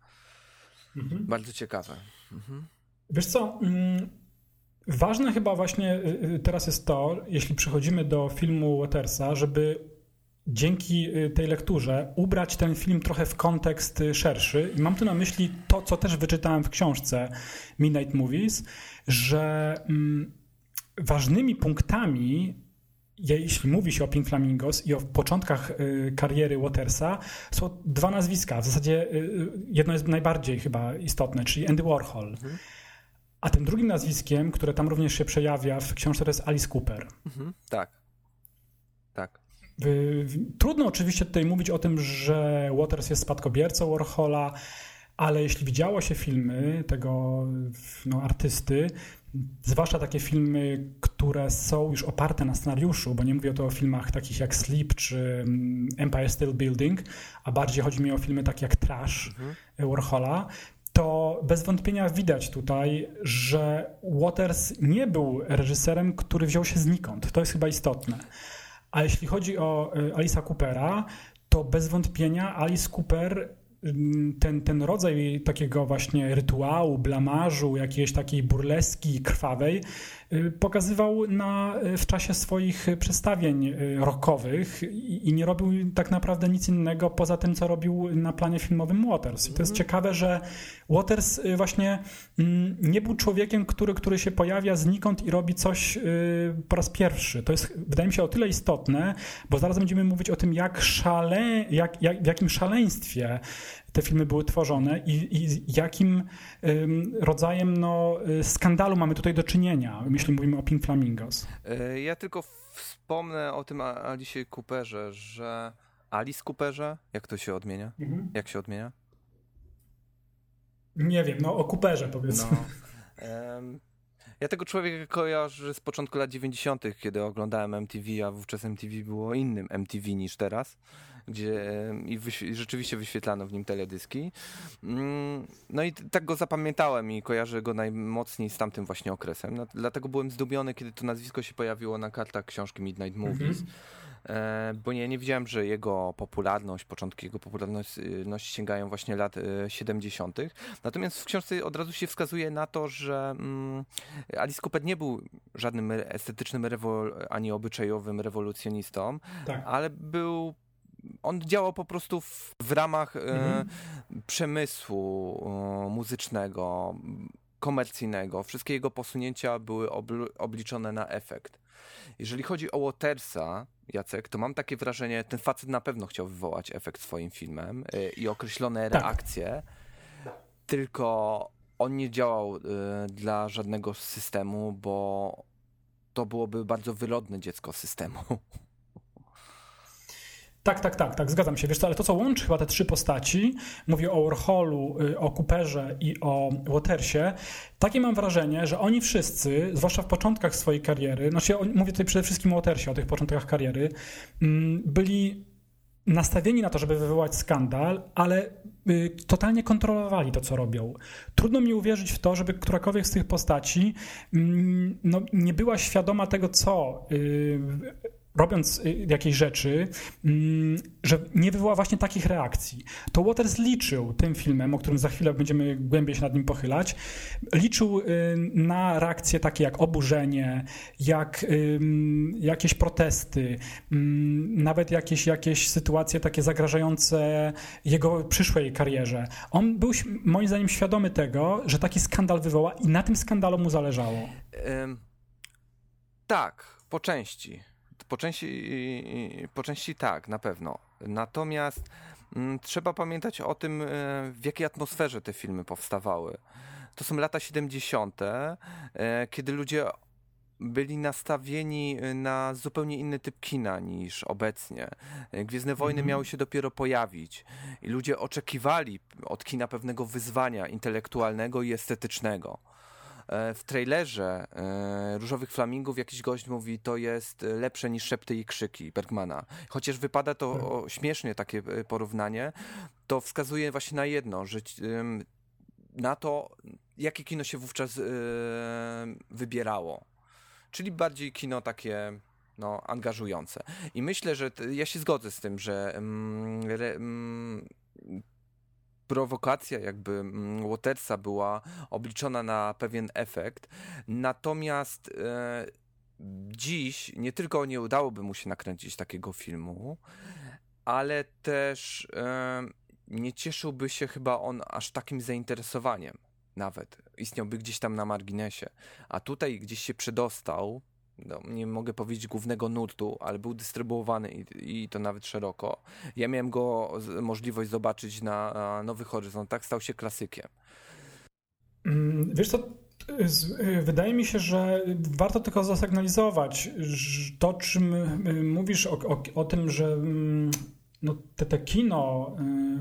Speaker 6: Mhm. Bardzo ciekawe.
Speaker 5: Mhm. Wiesz co, mm, ważne chyba właśnie y, teraz jest to, jeśli przechodzimy do filmu Watersa, żeby dzięki y, tej lekturze ubrać ten film trochę w kontekst y, szerszy. I mam tu na myśli to, co też wyczytałem w książce Midnight Movies, że mm, ważnymi punktami jeśli mówi się o Pink Flamingos i o początkach y, kariery Watersa, są dwa nazwiska. W zasadzie jedno jest najbardziej chyba istotne, czyli Andy Warhol. Mhm. A tym drugim nazwiskiem, które tam również się przejawia w książce, to jest Alice Cooper.
Speaker 6: Mhm, tak.
Speaker 5: Trudno oczywiście tutaj mówić o tym, że Waters jest spadkobiercą Warhola, ale jeśli widziało się filmy tego no, artysty, zwłaszcza takie filmy, które są już oparte na scenariuszu, bo nie mówię tu o filmach takich jak Sleep czy mm, Empire State Building, a bardziej chodzi mi o filmy takie jak Trash mhm. Warhola, to bez wątpienia widać tutaj, że Waters nie był reżyserem, który wziął się znikąd. To jest chyba istotne. A jeśli chodzi o y, Alisa Coopera, to bez wątpienia Alice Cooper ten, ten rodzaj takiego właśnie rytuału, blamażu, jakiejś takiej burleski krwawej pokazywał na, y, w czasie swoich przedstawień y, rockowych i, i, nie robił tak naprawdę nic innego poza tym, co robił na planie filmowym Waters. I to jest mhm. ciekawe, że Waters właśnie mm, nie był człowiekiem, który, który się pojawia znikąd i robi coś po raz pierwszy. To jest, wydaje mi się, o tyle istotne, bo zaraz będziemy mówić o tym, jak szale, jak, jak, w jakim szaleństwie te filmy były tworzone i, i jakim rodzajem no, skandalu mamy tutaj do czynienia, jeśli mówimy o Pink Flamingos.
Speaker 6: E, ja tylko wspomnę o tym Alice Cooperze, że Alice Cooperze, jak to się odmienia? Mhm. Jak się odmienia?
Speaker 5: Nie wiem, no o Cooperze powiedzmy. No, um,
Speaker 6: ja tego człowieka kojarzę z początku lat 90., kiedy oglądałem MTV, a wówczas MTV było innym MTV niż teraz gdzie i wyś rzeczywiście wyświetlano w nim teledyski. Mm, no i tak go zapamiętałem i kojarzę go najmocniej z tamtym właśnie okresem. No, dlatego byłem zdumiony, kiedy to nazwisko się pojawiło na kartach książki Midnight Movies. Mhm. Bo nie, nie widziałem, że jego popularność, początki jego popularności sięgają właśnie lat 70. E, Natomiast w książce od razu się wskazuje na to, że mm, Alice Cooper nie był żadnym estetycznym ani obyczajowym rewolucjonistą, tak. ale był on działał po prostu w, w ramach e, mhm. przemysłu e, muzycznego, komercyjnego. Wszystkie jego posunięcia były obliczone na efekt. Jeżeli chodzi o Watersa, Jacek, to mam takie wrażenie, ten facet na pewno chciał wywołać efekt swoim filmem e, i określone tak. reakcje, tylko on nie działał dla żadnego systemu, bo to byłoby bardzo wyrodne dziecko systemu. (laughs)
Speaker 5: Tak, tak, tak, tak, zgadzam się. Wiesz co, ale to, co łączy chyba te trzy postaci, mówię o Warholu, y, o Cooperze i o Watersie, takie mam wrażenie, że oni wszyscy, zwłaszcza w początkach swojej kariery, znaczy ja mówię tutaj przede wszystkim o Watersie, o tych początkach kariery, mm, byli nastawieni na to, żeby wywołać skandal, ale y, totalnie kontrolowali to, co robią. Trudno mi uwierzyć w to, żeby którakolwiek z tych postaci mm, no, nie była świadoma tego, co y, robiąc y, jakieś rzeczy, mm, że nie wywoła właśnie takich reakcji. To Waters liczył tym filmem, o którym za chwilę będziemy głębiej się nad nim pochylać, liczył y, na reakcje takie jak oburzenie, jak jakieś protesty, nawet jakieś, jakieś sytuacje takie zagrażające jego przyszłej karierze. On był moim zdaniem świadomy tego, że taki skandal wywoła i na tym skandalu mu zależało.
Speaker 6: Tak, po części. Po części, po części tak, na pewno. Natomiast mm, trzeba pamiętać o tym, e, w jakiej atmosferze te filmy powstawały. To są lata 70., e, kiedy ludzie byli nastawieni e, na zupełnie inny typ kina niż obecnie. Gwiezdne Wojny mm miały się dopiero pojawić i ludzie oczekiwali od kina pewnego wyzwania intelektualnego i estetycznego. E, w trailerze e, Różowych Flamingów jakiś gość mówi, to jest lepsze niż szepty i krzyki Bergmana. Chociaż wypada to o, śmiesznie takie e, porównanie, to wskazuje właśnie na jedno, że na to, jakie kino się wówczas wybierało. Czyli bardziej kino takie no, angażujące. I myślę, że ja się zgodzę z tym, że mm, re, mm, prowokacja jakby mm, Watersa była obliczona na pewien efekt, natomiast e, dziś nie tylko nie udałoby mu się nakręcić takiego filmu, ale też e, nie cieszyłby się chyba on aż takim zainteresowaniem nawet. Istniałby gdzieś tam na marginesie. A tutaj gdzieś się przedostał, no, nie mogę powiedzieć głównego nurtu, ale był dystrybuowany i, i to nawet szeroko. Ja miałem go możliwość zobaczyć na, na Nowych Horyzontach, stał się klasykiem.
Speaker 5: Mm, wiesz co, wydaje mi się, że warto tylko zasygnalizować to, czym y, mówisz o, o, o tym, że mm, no, te, te kino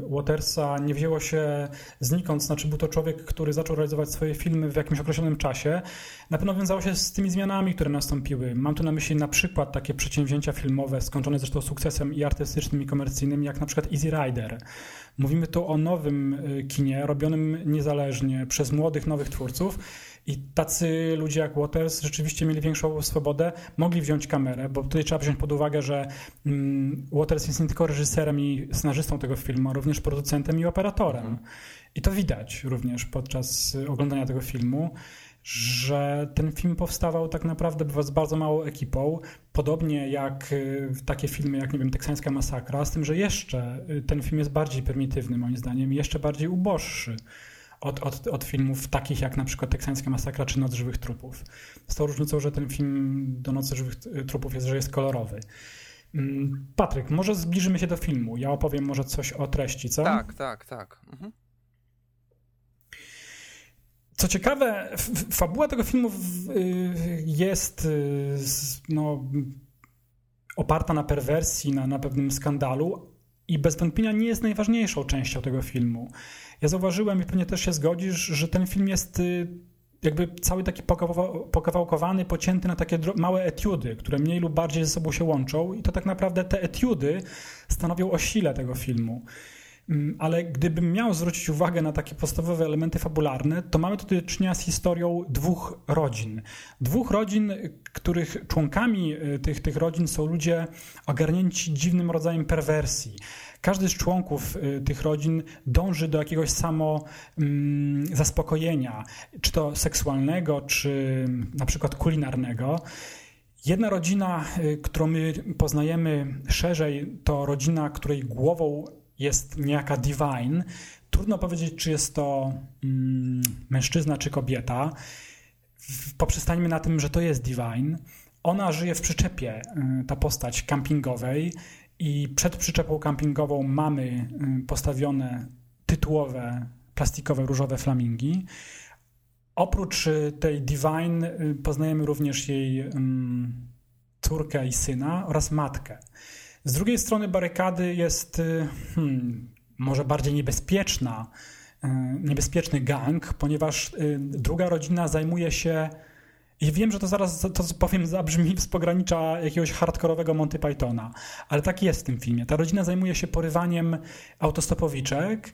Speaker 5: y, Watersa nie wzięło się znikąd, znaczy był to człowiek, który zaczął realizować swoje filmy w jakimś określonym czasie. Na pewno wiązało się z tymi zmianami, które nastąpiły. Mam tu na myśli na przykład takie przedsięwzięcia filmowe, skończone zresztą sukcesem i artystycznym, i komercyjnym, jak na przykład Easy Rider. Mówimy tu o nowym kinie, robionym niezależnie przez młodych, nowych twórców i tacy ludzie jak Waters rzeczywiście mieli większą swobodę, mogli wziąć kamerę, bo tutaj trzeba wziąć pod uwagę, że mm, Waters jest nie tylko reżyserem i scenarzystą tego filmu, również producentem i operatorem. Mhm. I to widać również podczas oglądania tego filmu, że ten film powstawał tak naprawdę z bardzo małą ekipą, podobnie jak y, takie filmy jak, nie wiem, Teksańska Masakra, z tym, że jeszcze y, ten film jest bardziej prymitywny moim zdaniem, jeszcze bardziej uboższy od, od, od filmów takich jak na przykład Teksańska Masakra czy Noc Żywych Trupów. Z tą różnicą, że ten film do Nocy Żywych Trupów jest, że jest kolorowy. Mm, Patryk, może zbliżymy się do filmu. Ja opowiem może coś o treści, co?
Speaker 6: Tak, tak, tak. Mhm.
Speaker 5: Co ciekawe, fabuła tego filmu y, jest y, no, oparta na perwersji, na, na pewnym skandalu i bez wątpienia nie jest najważniejszą częścią tego filmu. Ja zauważyłem i pewnie też się zgodzisz, że ten film jest y, jakby cały taki pokawałkowany, pocięty na takie małe etiudy, które mniej lub bardziej ze sobą się łączą i to tak naprawdę te etiudy stanowią o sile tego filmu. Mm, ale gdybym miał zwrócić uwagę na takie podstawowe elementy fabularne, to mamy tutaj do czynienia z historią dwóch rodzin. Dwóch rodzin, których członkami y, tych, tych rodzin są ludzie ogarnięci dziwnym rodzajem perwersji. Każdy z członków y, tych rodzin dąży do jakiegoś samo mm, zaspokojenia, czy to seksualnego, czy na przykład kulinarnego. Jedna rodzina, y, którą my poznajemy szerzej, to rodzina, której głową jest niejaka divine. Trudno powiedzieć, czy jest to mm, mężczyzna, czy kobieta. Poprzestańmy na tym, że to jest divine. Ona żyje w przyczepie, y, ta postać kampingowej, i przed przyczepą kampingową mamy y, postawione tytułowe, plastikowe, różowe flamingi. Oprócz y, tej Divine y, poznajemy również jej córkę i syna oraz matkę. Z drugiej strony barykady jest hmm, może bardziej niebezpieczna, niebezpieczny gang, ponieważ druga rodzina zajmuje się i wiem, że to zaraz, to co powiem, zabrzmi z pogranicza jakiegoś hardkorowego Monty Pythona, ale tak jest w tym filmie. Ta rodzina zajmuje się porywaniem autostopowiczek,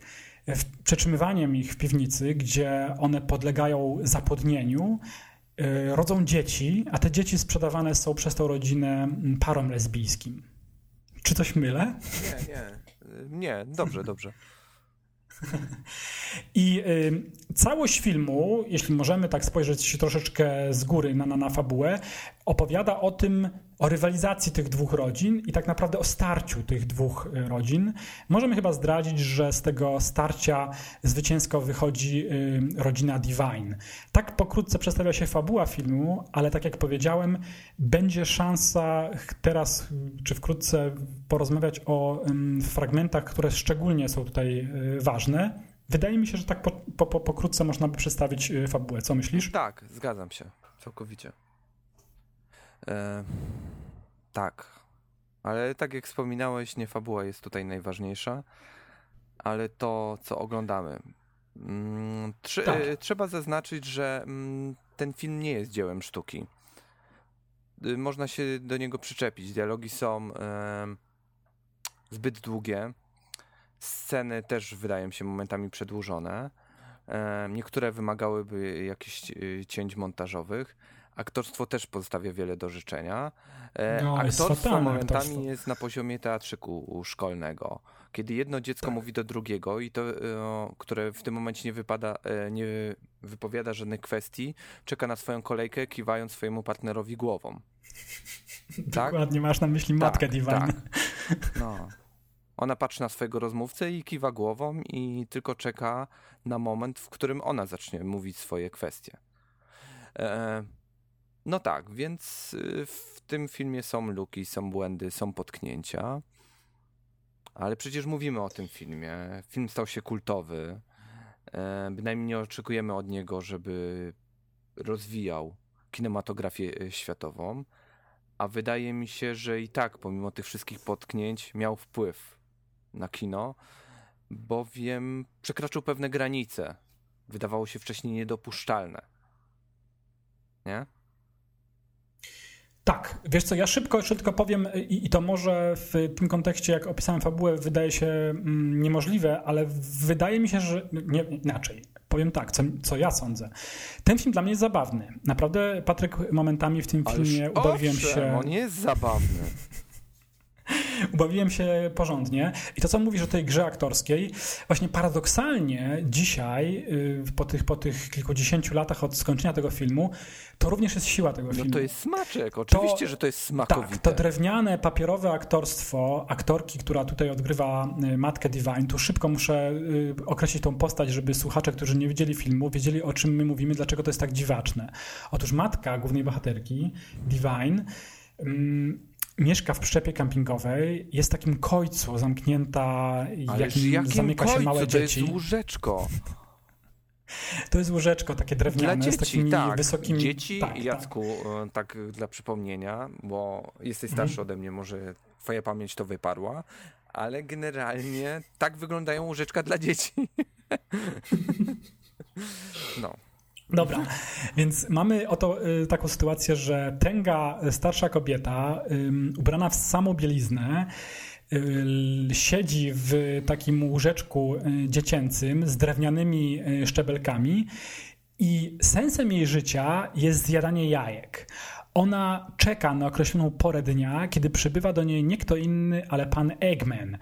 Speaker 5: przetrzymywaniem ich w piwnicy, gdzie one podlegają zapłodnieniu, y, rodzą dzieci, a te dzieci sprzedawane są przez tą rodzinę parom lesbijskim. Czy coś mylę?
Speaker 6: Nie, nie. Nie, dobrze, dobrze. (laughs)
Speaker 5: I y, całość filmu, jeśli możemy tak spojrzeć troszeczkę z góry na, na, na fabułę, opowiada o tym, o rywalizacji tych dwóch rodzin i tak naprawdę o starciu tych dwóch y, rodzin. Możemy chyba zdradzić, że z tego starcia zwycięsko wychodzi y, rodzina Divine. Tak pokrótce przedstawia się fabuła filmu, ale tak jak powiedziałem, będzie szansa teraz czy wkrótce porozmawiać o fragmentach, które szczególnie są tutaj y, ważne. Wydaje mi się, że tak po, po, pokrótce można by przedstawić fabułę. Co myślisz?
Speaker 6: Tak, zgadzam się całkowicie. E, tak. Ale tak jak wspominałeś, nie fabuła jest tutaj najważniejsza, ale to, co oglądamy. Mm, tr tak. E, trzeba zaznaczyć, że mm, ten film nie jest dziełem sztuki. Y, można się do niego przyczepić. Dialogi są zbyt długie. Sceny też wydają się momentami przedłużone. E, niektóre wymagałyby jakichś y, cięć montażowych Aktorstwo też pozostawia wiele do życzenia. E, no, aktorstwo jest momentami aktorstwo. jest na poziomie teatrzyku szkolnego. Kiedy jedno dziecko tak. mówi do drugiego i to, e, które w tym momencie nie wypada, e, nie wypowiada żadnych kwestii, czeka na swoją kolejkę, kiwając swojemu partnerowi głową.
Speaker 5: tak? Dokładnie, masz na myśli matkę tak, Divine. Tak.
Speaker 6: No. Ona patrzy na swojego rozmówcę i kiwa głową i tylko czeka na moment, w którym ona zacznie mówić swoje kwestie. E no tak, więc y, w tym filmie są luki, są błędy, są potknięcia. Ale przecież mówimy o tym filmie. Film stał się kultowy. E, bynajmniej nie oczekujemy od niego, żeby rozwijał kinematografię e, światową, a wydaje mi się, że i tak, pomimo tych wszystkich potknięć, miał wpływ na kino, bowiem przekroczył pewne granice. Wydawało się wcześniej niedopuszczalne. Nie?
Speaker 5: Tak, wiesz co, ja szybko jeszcze tylko powiem i, i, to może w tym kontekście, jak opisałem fabułę, wydaje się mm, niemożliwe, ale wydaje mi się, że nie, inaczej. Powiem tak, co, co ja sądzę. Ten film dla mnie jest zabawny. Naprawdę, Patryk, momentami w tym
Speaker 6: Ależ
Speaker 5: filmie ubawiłem
Speaker 6: owszem,
Speaker 5: się.
Speaker 6: On jest zabawny.
Speaker 5: Ubawiłem się porządnie. I to, co mówisz o tej grze aktorskiej, właśnie paradoksalnie dzisiaj, y, po tych, po tych kilkudziesięciu latach od skończenia tego filmu, to również jest siła tego
Speaker 6: No
Speaker 5: filmu.
Speaker 6: to jest smaczek, oczywiście,
Speaker 5: To-
Speaker 6: że to jest smakowite.
Speaker 5: Tak, to drewniane, papierowe aktorstwo aktorki, która tutaj odgrywa y, matkę Divine, tu szybko muszę y, określić tą postać, żeby słuchacze, którzy nie widzieli filmu, wiedzieli o czym my mówimy, dlaczego to jest tak dziwaczne. Otóż matka głównej bohaterki, Divine, mieszka w przyczepie kampingowej, jest w takim kojcu zamknięta, jakim,
Speaker 6: jakim
Speaker 5: zamyka się
Speaker 6: końcu?
Speaker 5: małe
Speaker 6: to
Speaker 5: dzieci.
Speaker 6: jest łóżeczko.
Speaker 5: To jest łóżeczko takie drewniane
Speaker 6: Dla
Speaker 5: z
Speaker 6: dzieci,
Speaker 5: takimi
Speaker 6: tak.
Speaker 5: wysokimi...
Speaker 6: Dzieci,
Speaker 5: tak, tak.
Speaker 6: Jacku, e, tak dla przypomnienia, bo jesteś
Speaker 5: Mhm.
Speaker 6: starszy ode mnie, może twoja pamięć to wyparła, ale generalnie tak wyglądają łóżeczka dla dzieci. (laughs) No.
Speaker 5: Dobra, więc mamy oto y, taką sytuację, że tęga y, starsza kobieta, ym, ubrana w samą bieliznę, y, siedzi w takim łóżeczku y, dziecięcym z drewnianymi y, szczebelkami i sensem jej życia jest zjadanie jajek. Ona czeka na określoną porę dnia, kiedy przybywa do niej nie kto inny, ale pan Eggman.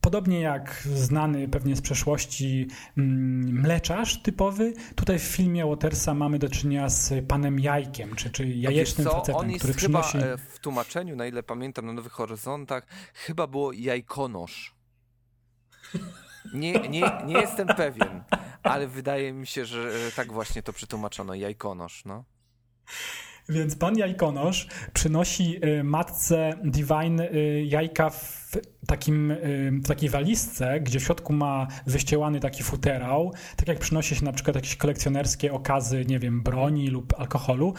Speaker 5: Podobnie jak znany pewnie z przeszłości mm, mleczarz typowy, tutaj w filmie Watersa mamy do czynienia z panem Jajkiem, czy, czy jajecznym
Speaker 6: Wiesz co,
Speaker 5: facetem,
Speaker 6: on jest
Speaker 5: który
Speaker 6: chyba
Speaker 5: przynosi...
Speaker 6: e, w tłumaczeniu, na ile pamiętam, na Nowych Horyzontach, chyba było jajkonosz. Nie, nie, nie jestem pewien, ale wydaje mi się, że e, tak właśnie to przetłumaczono, jajkonosz, no.
Speaker 5: Więc pan jajkonosz przynosi y, matce Divine y, jajka w, takim, y, w takiej walizce, gdzie w środku ma wyściełany taki futerał, tak jak przynosi się na przykład jakieś kolekcjonerskie okazy, nie wiem, broni lub alkoholu.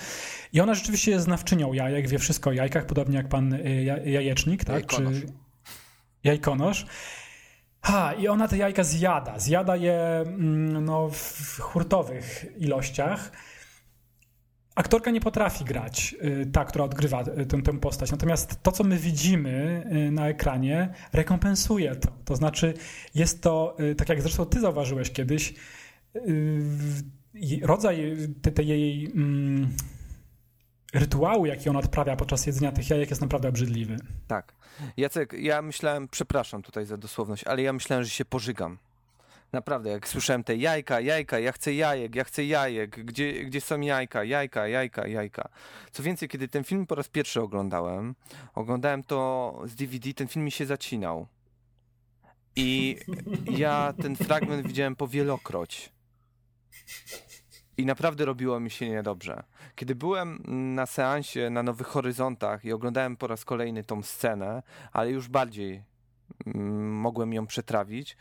Speaker 5: I ona rzeczywiście jest znawczynią jajek, wie wszystko o jajkach, podobnie jak pan ja- jajecznik, tak?
Speaker 6: Jajkonosz.
Speaker 5: Czy jajkonosz. Ha, i ona te jajka zjada. Zjada je mm, no, w hurtowych ilościach. Aktorka nie potrafi grać, y, ta, która odgrywa y, tę, tę postać. Natomiast to, co my widzimy y, na ekranie, rekompensuje to. To znaczy, jest to, tak jak zresztą ty zauważyłeś kiedyś, rodzaj te- tej jej mm, rytuału, jaki ona odprawia podczas jedzenia tych jajek, jest naprawdę obrzydliwy.
Speaker 6: Tak. Jacek, ja myślałem, przepraszam tutaj za dosłowność, ale ja myślałem, że się pożygam. Naprawdę, jak słyszałem te jajka, jajka, ja chcę jajek, ja chcę jajek, gdzie, gdzie są jajka, jajka, jajka, jajka. Co więcej, kiedy ten film po raz pierwszy oglądałem, oglądałem to z DVD, ten film mi się zacinał. I (laughs) ja ten fragment widziałem powielokroć. I naprawdę robiło mi się niedobrze. Kiedy byłem na seansie na Nowych Horyzontach i oglądałem po raz kolejny tą scenę, ale już bardziej mm, mogłem ją przetrawić.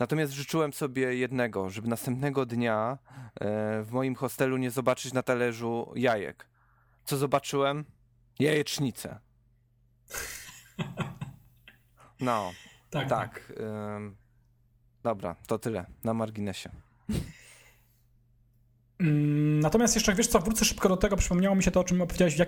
Speaker 6: Natomiast życzyłem sobie jednego, żeby następnego dnia e, w moim hostelu nie zobaczyć na talerzu jajek. Co zobaczyłem? Jajecznicę. (laughs) No,
Speaker 5: Tak.
Speaker 6: tak. ym, dobra, to tyle na marginesie.
Speaker 5: Mm, Natomiast jeszcze, wiesz co, wrócę szybko do tego, przypomniało mi się to, o czym opowiedziałeś, w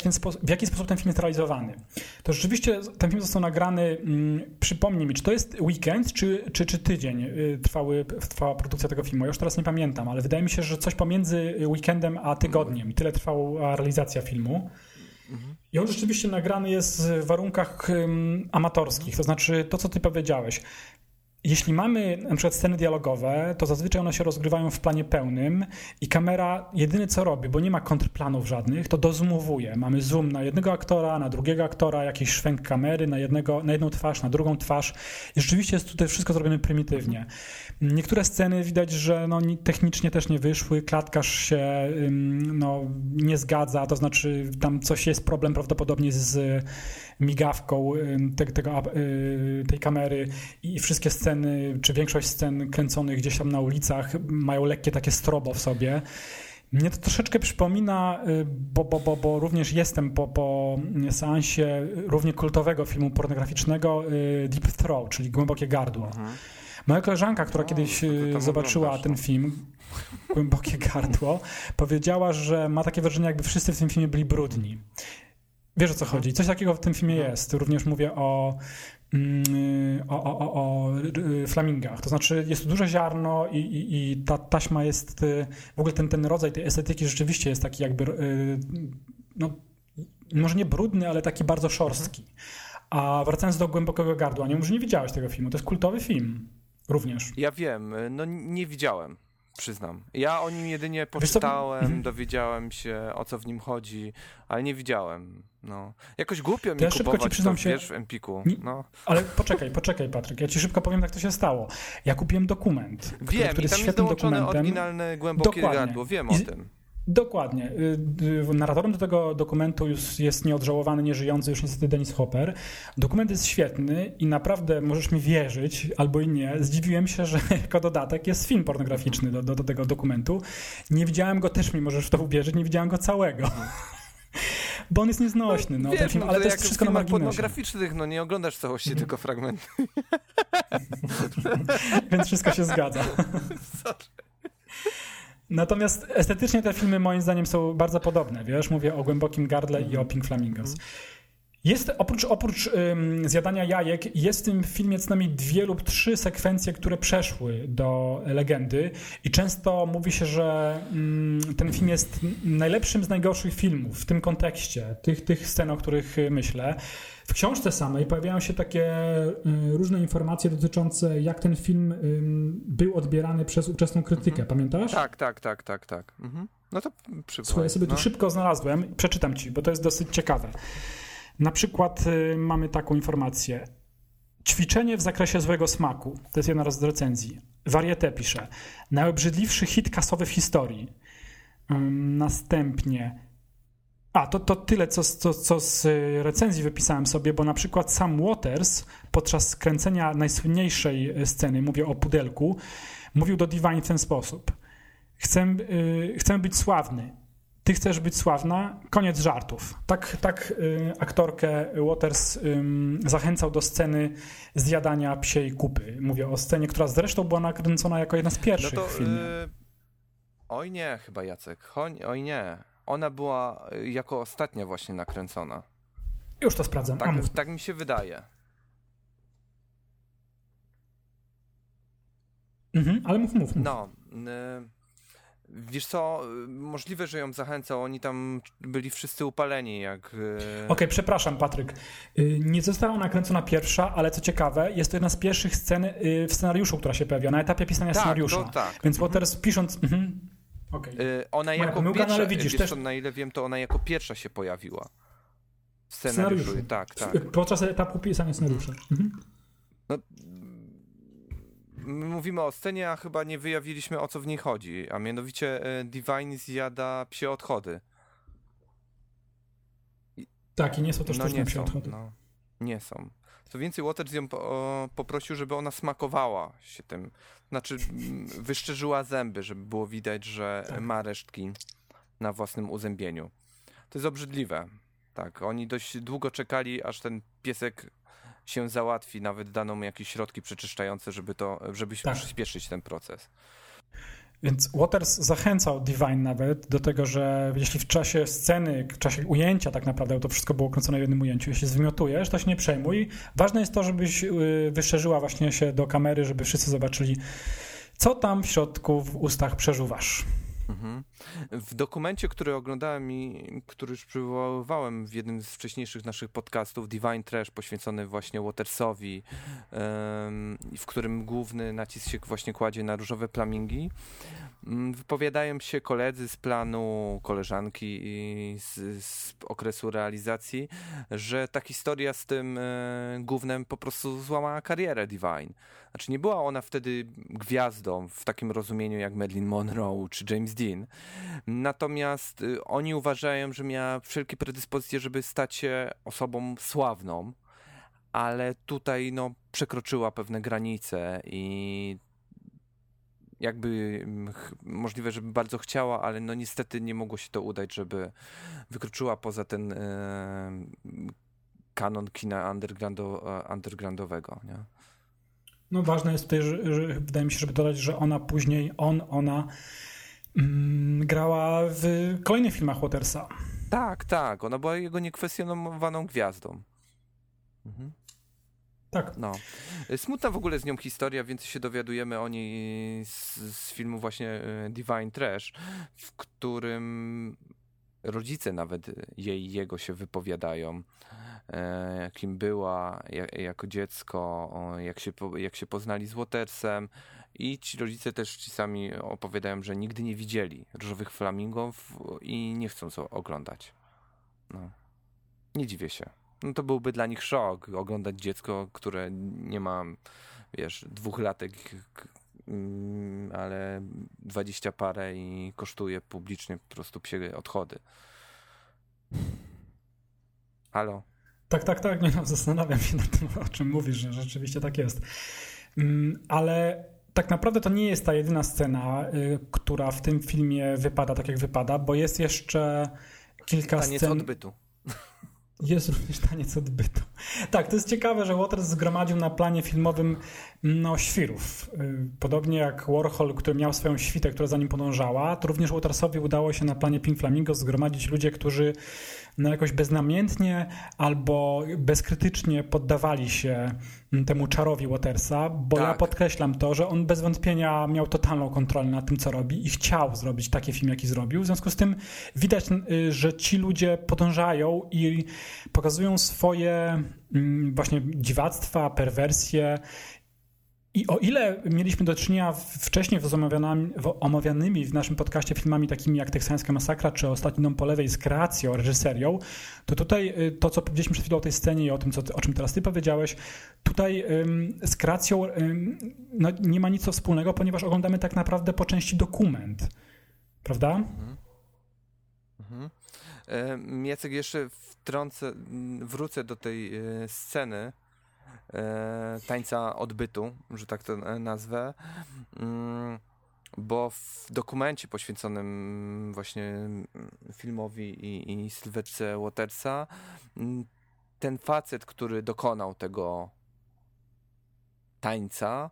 Speaker 5: w jaki sposób ten film jest realizowany. To rzeczywiście ten film został nagrany, mm, przypomnij mi, czy to jest weekend, czy, czy, czy tydzień y, trwały, trwała produkcja tego filmu? Ja już teraz nie pamiętam, ale wydaje mi się, że coś pomiędzy weekendem a tygodniem. Tyle trwała realizacja filmu. I on rzeczywiście nagrany jest w warunkach amatorskich, to znaczy to, co ty powiedziałeś. Jeśli mamy na przykład sceny dialogowe, to zazwyczaj one się rozgrywają w planie pełnym i kamera jedyne co robi, bo nie ma kontrplanów żadnych, to dozumowuje. Mamy zoom na jednego aktora, na drugiego aktora, jakiś szwęk kamery, na, jednego, na jedną twarz, na drugą twarz. I rzeczywiście jest tutaj wszystko zrobione prymitywnie. Niektóre sceny widać, że no, ni- technicznie też nie wyszły, klatkarz się no, nie zgadza, to znaczy tam coś jest problem prawdopodobnie z migawką te, tego, y, tej kamery i wszystkie sceny, czy większość scen kręconych gdzieś tam na ulicach mają lekkie takie strobo w sobie. Mnie to troszeczkę przypomina, y, bo, bo, bo, bo również jestem po, po seansie równie kultowego filmu pornograficznego y, Deep Throat, czyli Głębokie Gardło.
Speaker 6: Mhm.
Speaker 5: Moja koleżanka, która
Speaker 6: O,
Speaker 5: kiedyś y, zobaczyła
Speaker 6: oglądasz,
Speaker 5: ten
Speaker 6: no.
Speaker 5: film, Głębokie Gardło, powiedziała, że ma takie wrażenie, jakby wszyscy w tym filmie byli brudni. Wiesz o co chodzi? Coś takiego w tym filmie
Speaker 6: Mhm.
Speaker 5: jest. Również mówię o, o, o, o, o y, flamingach. To znaczy jest tu duże ziarno i, i, i ta taśma jest, y, w ogóle ten, ten rodzaj tej estetyki rzeczywiście jest taki jakby, y, no, może nie brudny, ale taki bardzo szorstki. A wracając do Głębokego Gardła, nie wiem, że nie widziałeś tego filmu. To jest kultowy film. Również.
Speaker 6: Ja wiem, no nie widziałem, przyznam. Ja o nim jedynie poczytałem, dowiedziałem się o co w nim chodzi, ale nie widziałem. No. Jakoś głupio mi
Speaker 5: ja szybko ci przyznam
Speaker 6: to,
Speaker 5: się-
Speaker 6: wiesz, w Empiku. No.
Speaker 5: Ale poczekaj, poczekaj, Patryk. Ja ci szybko powiem, jak to się stało. Ja kupiłem dokument, który,
Speaker 6: Wiem,
Speaker 5: który
Speaker 6: i
Speaker 5: jest
Speaker 6: jest
Speaker 5: świetnym
Speaker 6: dołączone
Speaker 5: dokumentem.
Speaker 6: oryginalne głębokie
Speaker 5: Dokładnie.
Speaker 6: gardło, wiem
Speaker 5: I
Speaker 6: o
Speaker 5: z-
Speaker 6: tym.
Speaker 5: Dokładnie. Y, y, Narratorem do tego dokumentu już jest nieodżałowany, nieżyjący już niestety Dennis Hopper. Dokument jest świetny i naprawdę możesz mi wierzyć, albo i nie. Zdziwiłem się, że (laughs) jako dodatek jest film pornograficzny do, do, do tego dokumentu. Nie widziałem go, też mi możesz w to uwierzyć, nie widziałem go całego. (laughs) Bo on jest nieznośny, no, ten
Speaker 6: Wiesz,
Speaker 5: film,
Speaker 6: no
Speaker 5: ale to jest wszystko na marginesie.
Speaker 6: pornograficznych, no nie oglądasz całości,
Speaker 5: Mhm.
Speaker 6: tylko fragmenty. (laughs)
Speaker 5: Więc wszystko się zgadza. (laughs) Natomiast estetycznie te filmy moim zdaniem są bardzo podobne, wiesz, mówię o Głębokim Gardle i o Pink Flamingos. Jest, oprócz, oprócz ym, zjadania jajek, jest w tym filmie co najmniej dwie lub trzy sekwencje, które przeszły do legendy i często mówi się, że ym, ten film jest najlepszym z najgorszych filmów w tym kontekście, tych, tych scen, o których y, myślę. W książce samej pojawiają się takie y, różne informacje dotyczące jak ten film był odbierany przez ówczesną krytykę. Pamiętasz?
Speaker 6: Tak, tak, tak, tak, tak. Mhm. No to przypomnę.
Speaker 5: Słuchaj, sobie tu
Speaker 6: no.
Speaker 5: szybko znalazłem, przeczytam ci, bo to jest dosyć ciekawe. Na przykład y, mamy taką informację. Ćwiczenie w zakresie złego smaku. To jest jedna z recenzji. Varieté pisze. Najobrzydliwszy hit kasowy w historii. Następnie. A, to, to tyle, co, co, co z y, recenzji wypisałem sobie, bo na przykład sam Waters podczas kręcenia najsłynniejszej y, sceny, mówię o pudelku, mówił do Divine w ten sposób. Chcę, y, chcę być sławny. Ty chcesz być sławna? Koniec żartów. Tak, tak y, aktorkę Waters ym, zachęcał do sceny zjadania psiej kupy. Mówię o scenie, która zresztą była nakręcona jako jedna z
Speaker 6: No
Speaker 5: pierwszych
Speaker 6: to.
Speaker 5: w filmie.
Speaker 6: y, Oj nie, chyba Jacek. Oj, oj nie. Ona była y, jako ostatnia właśnie nakręcona.
Speaker 5: Już to sprawdzam.
Speaker 6: Tak, tak mi się wydaje.
Speaker 5: Mhm, ale mów, mów, mów.
Speaker 6: No. Y, wiesz co, y, możliwe, że ją zachęcał. Oni tam byli wszyscy upaleni, jak. y,
Speaker 5: Okej, przepraszam, Patryk. Y, Nie została nakręcona pierwsza, ale co ciekawe, jest to jedna z pierwszych scen y, w scenariuszu, która się pojawia, na etapie pisania
Speaker 6: Tak,
Speaker 5: scenariusza.
Speaker 6: to tak.
Speaker 5: Więc Waters pisząc... Mhm. Okej.
Speaker 6: Y, Ona jako
Speaker 5: pomyłka, no
Speaker 6: pierwsza,
Speaker 5: ale widzisz,
Speaker 6: wiesz
Speaker 5: też-
Speaker 6: co, na ile wiem, to ona jako pierwsza się pojawiła. W scenariuszu.
Speaker 5: scenariuszu.
Speaker 6: Tak, tak.
Speaker 5: Podczas etapu pisania scenariusza. Mhm.
Speaker 6: No, my mówimy o scenie, a chyba nie wyjawiliśmy o co w niej chodzi, a mianowicie e, Divine zjada psie odchody.
Speaker 5: Tak, i nie są to
Speaker 6: No nie
Speaker 5: psie
Speaker 6: są,
Speaker 5: odchody.
Speaker 6: no, nie są. Co więcej, Waters ją po, poprosił, żeby ona smakowała się tym. Znaczy, mm, wyszczerzyła zęby, żeby było widać, że
Speaker 5: Tak.
Speaker 6: ma resztki na własnym uzębieniu. To jest obrzydliwe. Tak, oni dość długo czekali, aż ten piesek się załatwi, nawet dano mu jakieś środki przeczyszczające, żeby to, żeby
Speaker 5: Tak.
Speaker 6: przyspieszyć ten proces.
Speaker 5: Więc Waters zachęcał Divine nawet do tego, że jeśli w czasie sceny, w czasie ujęcia tak naprawdę, bo to wszystko było kręcone w jednym ujęciu, jeśli zwymiotujesz, to się nie przejmuj. Ważne jest to, żebyś y, wyszerzyła właśnie się do kamery, żeby wszyscy zobaczyli, co tam w środku w ustach przeżuwasz.
Speaker 6: Mhm. W dokumencie, który oglądałem i który już przywoływałem w jednym z wcześniejszych naszych podcastów, Divine Trash, poświęcony właśnie Watersowi, w którym główny nacisk się właśnie kładzie na różowe flamingi, mm, wypowiadają się koledzy z planu, koleżanki z, z okresu realizacji, że ta historia z tym e, głównym po prostu złamała karierę Divine. Znaczy nie była ona wtedy gwiazdą w takim rozumieniu jak Marilyn Monroe czy James Dean. Natomiast y, oni uważają, że miała wszelkie predyspozycje, żeby stać się osobą sławną, ale tutaj no, przekroczyła pewne granice i jakby mm, możliwe, żeby bardzo chciała, ale no niestety nie mogło się to udać, żeby wykroczyła poza ten e, kanon kina undergroundu, e, undergroundowego, nie?
Speaker 5: No ważne jest tutaj, że, że wydaje mi się, żeby dodać, że ona później, on, ona grała w kolejnych filmach Watersa.
Speaker 6: Tak, tak, ona była jego niekwestionowaną gwiazdą. Mhm.
Speaker 5: Tak.
Speaker 6: No. Smutna w ogóle z nią historia, więcej się dowiadujemy o niej z, z filmu właśnie e, Divine Trash, w którym rodzice nawet jej i jego się wypowiadają, e, kim była jak, jako dziecko, jak, się, jak się poznali z Watersem i ci rodzice też ci sami opowiadają, że nigdy nie widzieli różowych flamingów i nie chcą co oglądać. No. Nie dziwię się. No to byłby dla nich szok oglądać dziecko, które nie ma, wiesz, dwóch latek, mm, ale dwadzieścia parę i kosztuje publicznie po prostu psie odchody. Halo?
Speaker 5: Tak, tak, tak. Nie no, zastanawiam się nad tym, o czym mówisz, że rzeczywiście tak jest. Mm, Ale tak naprawdę to nie jest ta jedyna scena, y, która w tym filmie wypada tak, jak wypada, bo jest jeszcze kilka
Speaker 6: Taniec
Speaker 5: scen.
Speaker 6: odbytu. (laughs)
Speaker 5: Jest również taniec odbytu. Tak, to jest ciekawe, że Waters zgromadził na planie filmowym no, świrów. Y, Podobnie jak Warhol, który miał swoją świtę, która za nim podążała, to również Watersowi udało się na planie Pink Flamingo zgromadzić ludzie, którzy no, jakoś beznamiętnie albo bezkrytycznie poddawali się mm, temu czarowi Watersa, bo ja
Speaker 6: Tak.
Speaker 5: podkreślam to, że on bez wątpienia miał totalną kontrolę nad tym, co robi i chciał zrobić taki film, jaki zrobił. W związku z tym widać, y, że ci ludzie podążają i pokazują swoje mm, właśnie dziwactwa, perwersje. I o ile mieliśmy do czynienia wcześniej z omawianymi, w- naszym podcaście filmami takimi jak Teksańska Masakra czy Ostatni Dom po lewej z kreacją, reżyserią, to tutaj y, to, co powiedzieliśmy przed chwilą o tej scenie i o tym, co, o czym teraz ty powiedziałeś, tutaj ym, z kreacją ym, no, nie ma nic wspólnego, ponieważ oglądamy tak naprawdę po części dokument. Prawda?
Speaker 6: Mhm. E, Jacek, jeszcze wtrącę, wrócę do tej e, sceny tańca odbytu, że tak to e, nazwę, Mm, bo w dokumencie poświęconym właśnie mm, filmowi i, i sylwetce Watersa mm, ten facet, który dokonał tego tańca,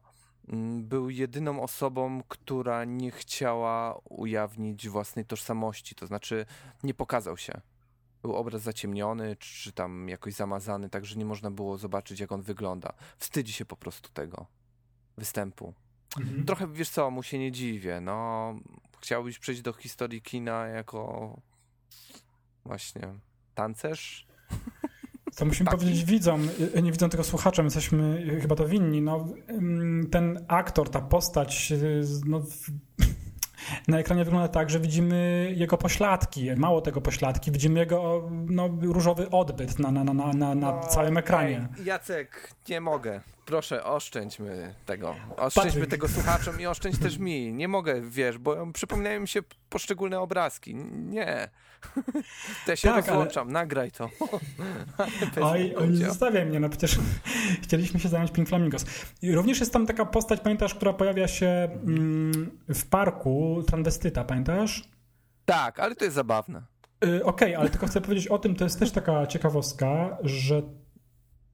Speaker 6: był jedyną osobą, która nie chciała ujawnić własnej tożsamości, to znaczy nie pokazał się. Był obraz zaciemniony, czy, tam jakoś zamazany, tak że nie można było zobaczyć, jak on wygląda. Wstydzi się po prostu tego występu.
Speaker 5: Mhm.
Speaker 6: Trochę, wiesz co, mu się nie dziwię, no. Chciałbyś przejść do historii kina jako właśnie tancerz?
Speaker 5: To musimy
Speaker 6: Taki.
Speaker 5: powiedzieć widzom, y, nie widzą tego słuchaczom, jesteśmy chyba to winni. No, ten aktor, ta postać y, no, na ekranie wygląda tak, że widzimy jego pośladki. Mało tego pośladki, widzimy jego no, różowy odbyt na, na, na, na, na, na całym ekranie.
Speaker 6: Ej, Jacek, nie mogę. Proszę, oszczędźmy tego. Oszczędźmy
Speaker 5: Patryk.
Speaker 6: tego słuchaczom i oszczędź też mi. Nie mogę, wiesz, bo przypominają mi się poszczególne obrazki. Nie. (laughs) Te się
Speaker 5: Tak, ale-
Speaker 6: nagraj to. (laughs) (laughs)
Speaker 5: Oj, oj, nie
Speaker 6: udziału.
Speaker 5: zostawiaj mnie, no przecież chcieliśmy się zająć Pink Flamingos. Również jest tam taka postać, pamiętasz, która pojawia się mm, w parku, transwestyta, pamiętasz?
Speaker 6: Tak, ale to jest zabawne.
Speaker 5: Y, Okej, ale tylko chcę powiedzieć o tym, to jest też taka ciekawostka, że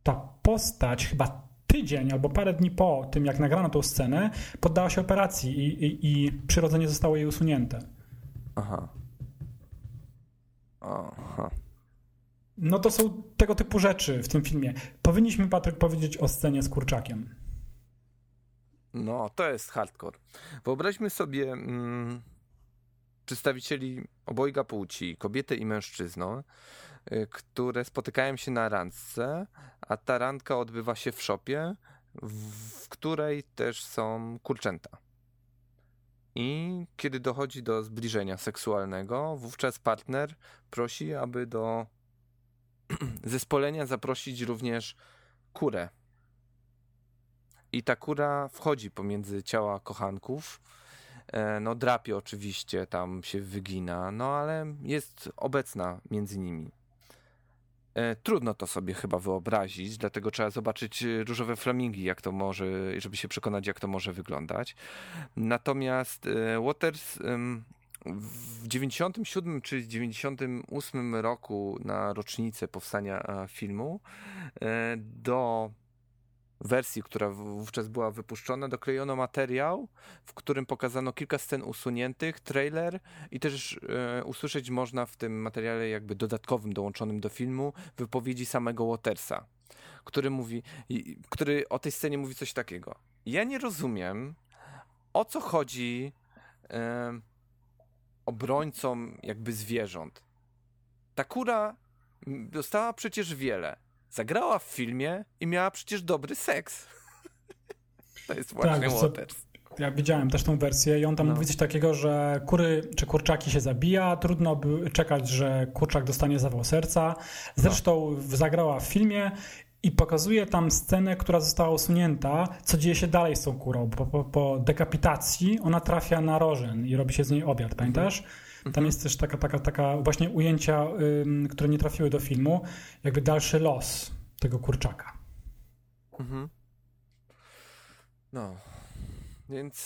Speaker 5: ta postać chyba tydzień albo parę dni po tym, jak nagrano tą scenę, poddała się operacji i, i, i przyrodzenie zostało jej usunięte.
Speaker 6: Aha. Aha.
Speaker 5: No to są tego typu rzeczy w tym filmie. Powinniśmy, Patryk, powiedzieć o scenie z kurczakiem.
Speaker 6: No, to jest hardcore. Wyobraźmy sobie mm, przedstawicieli obojga płci, kobietę i mężczyznę, y, które spotykają się na randce, a ta randka odbywa się w szopie, w której też są kurczęta. I kiedy dochodzi do zbliżenia seksualnego, wówczas partner prosi, aby do (clears throat) zespolenia zaprosić również kurę. I ta kura wchodzi pomiędzy ciała kochanków. E, No, drapie oczywiście, tam się wygina, no ale jest obecna między nimi. E, trudno to sobie chyba wyobrazić, dlatego trzeba zobaczyć e, różowe flamingi, jak to może, żeby się przekonać, jak to może wyglądać. Natomiast e, Waters w 97 czy 98 roku na rocznicę powstania filmu do wersji, która wówczas była wypuszczona, doklejono materiał, w którym pokazano kilka scen usuniętych, trailer i też e, usłyszeć można w tym materiale jakby dodatkowym dołączonym do filmu wypowiedzi samego Watersa, który mówi, który o tej scenie mówi coś takiego. Ja nie rozumiem, o co chodzi e, obrońcom jakby zwierząt. Ta kura dostała przecież wiele zagrała w filmie i miała przecież dobry seks. (laughs) to jest właśnie tak, Waters.
Speaker 5: Ja widziałem też tą wersję i on tam no. mówi coś takiego, że kury czy kurczaki się zabija, trudno by czekać, że kurczak dostanie zawał serca. Zresztą no. zagrała w filmie i pokazuje tam scenę, która została usunięta, co dzieje się dalej z tą kurą. Po, po, po dekapitacji ona trafia na rożen i robi się z niej obiad, pamiętasz? Mhm. Tam jest też taka, taka, taka właśnie ujęcia, ym, które nie trafiły do filmu, jakby dalszy los tego kurczaka. Mhm.
Speaker 6: No, więc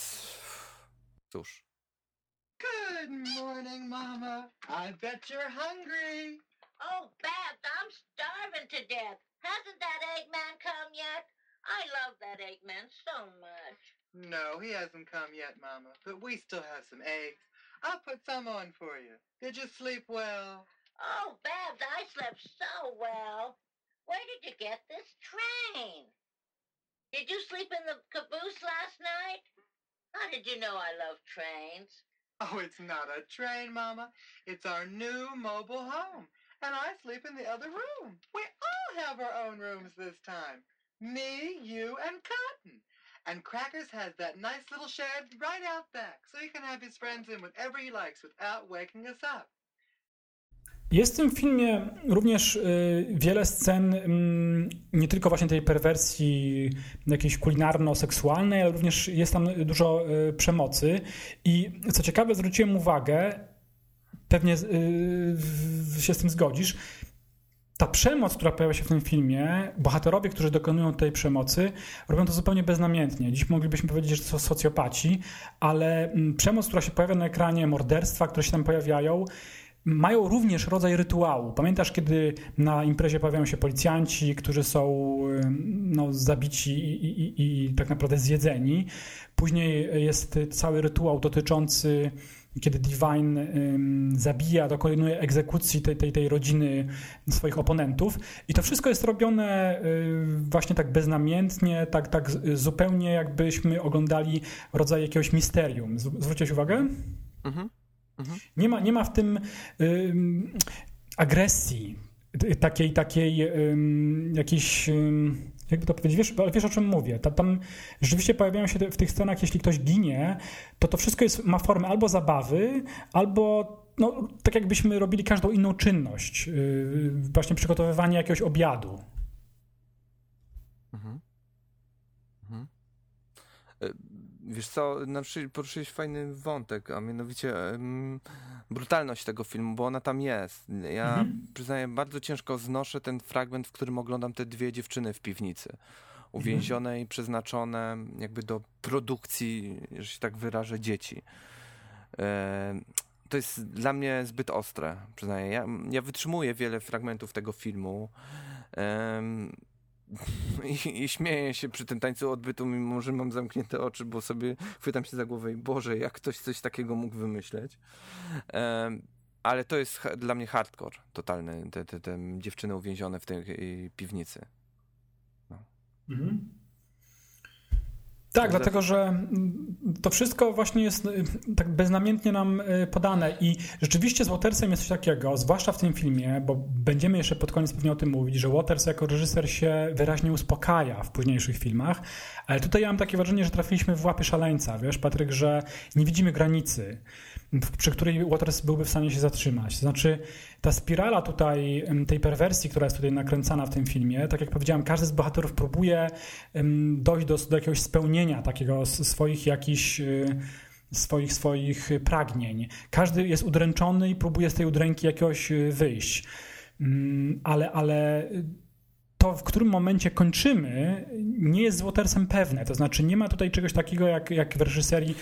Speaker 6: cóż.
Speaker 2: Good morning, Mama. I bet you're hungry.
Speaker 4: Oh, Babs, I'm starving to death. Hasn't that Eggman come yet? I love that Eggman so much.
Speaker 2: No, he hasn't come yet, Mama, but we still have some eggs. I'll put some on for you. Did you sleep well?
Speaker 4: Oh, Babs, I slept so well. Where did you get this train? Did you sleep in the caboose last night? How did you know I love trains?
Speaker 2: Oh, it's not a train, Mama. It's our new mobile home. And I sleep in the other room. We all have our own rooms this time. Me, you, and Cotton. And Crackers has that nice little shed right out back, so he can have his friends in whenever he likes without waking us up.
Speaker 5: Jest w tym filmie również y, wiele scen, mm, nie tylko właśnie tej perwersji jakiejś kulinarno-seksualnej, ale również jest tam dużo y, przemocy. I co ciekawe, zwróciłem uwagę, pewnie y, się z tym zgodzisz, ta przemoc, która pojawia się w tym filmie, bohaterowie, którzy dokonują tej przemocy, robią to zupełnie beznamiętnie. Dziś moglibyśmy powiedzieć, że to są socjopaci, ale mm, przemoc, która się pojawia na ekranie, morderstwa, które się tam pojawiają, mają również rodzaj rytuału. Pamiętasz, kiedy na imprezie pojawiają się policjanci, którzy są no, zabici i, i, i tak naprawdę zjedzeni. Później jest cały rytuał dotyczący kiedy Divine zabija, dokonuje egzekucji tej, tej, tej rodziny swoich oponentów. I to wszystko jest robione y, właśnie tak beznamiętnie, tak, tak zupełnie jakbyśmy oglądali rodzaj jakiegoś misterium. Zwróciłeś uwagę? Mhm. Mhm. Nie, ma, nie ma w tym y, agresji, takiej, takiej y, jakiejś, y, jakby to powiedzieć, wiesz, ale wiesz o czym mówię. Tam, tam rzeczywiście pojawiają się w tych scenach, jeśli ktoś ginie, to to wszystko jest, ma formę albo zabawy, albo no, tak jakbyśmy robili każdą inną czynność, y, właśnie przygotowywanie jakiegoś obiadu. Mhm.
Speaker 6: Y, Wiesz co, poruszyłeś fajny wątek, a mianowicie um, brutalność tego filmu, bo ona tam jest. Ja mhm. przyznaję, bardzo ciężko znoszę ten fragment, w którym oglądam te dwie dziewczyny w piwnicy. Uwięzione mhm. i przeznaczone jakby do produkcji, że się tak wyrażę, dzieci. E, to jest dla mnie zbyt ostre, przyznaję. Ja, ja wytrzymuję wiele fragmentów tego filmu. (laughs) i, i śmieję się przy tym tańcu odbytu, mimo że mam zamknięte oczy, bo sobie chwytam się za głowę i Boże, jak ktoś coś takiego mógł wymyśleć. Ale to jest dla mnie hardcore totalny, te, te, te dziewczyny uwięzione w tej piwnicy. No. Mhm.
Speaker 5: Tak, dlatego że to wszystko właśnie jest y, tak beznamiętnie nam y, podane. I rzeczywiście z Watersem jest coś takiego, zwłaszcza w tym filmie, bo będziemy jeszcze pod koniec pewnie o tym mówić, że Waters jako reżyser się wyraźnie uspokaja w późniejszych filmach, ale tutaj ja mam takie wrażenie, że trafiliśmy w łapy szaleńca, wiesz Patryk, że nie widzimy granicy przy której Waters byłby w stanie się zatrzymać. Znaczy, ta spirala tutaj, tej perwersji, która jest tutaj nakręcana w tym filmie, tak jak powiedziałem, każdy z bohaterów próbuje dojść do, do jakiegoś spełnienia takiego swoich jakichś y, swoich, swoich pragnień. Każdy jest udręczony i próbuje z tej udręki jakiegoś y, wyjść. Mm, ale, ale to, w którym momencie kończymy, nie jest z Watersem pewne. To znaczy, nie ma tutaj czegoś takiego jak, jak w reżyserii.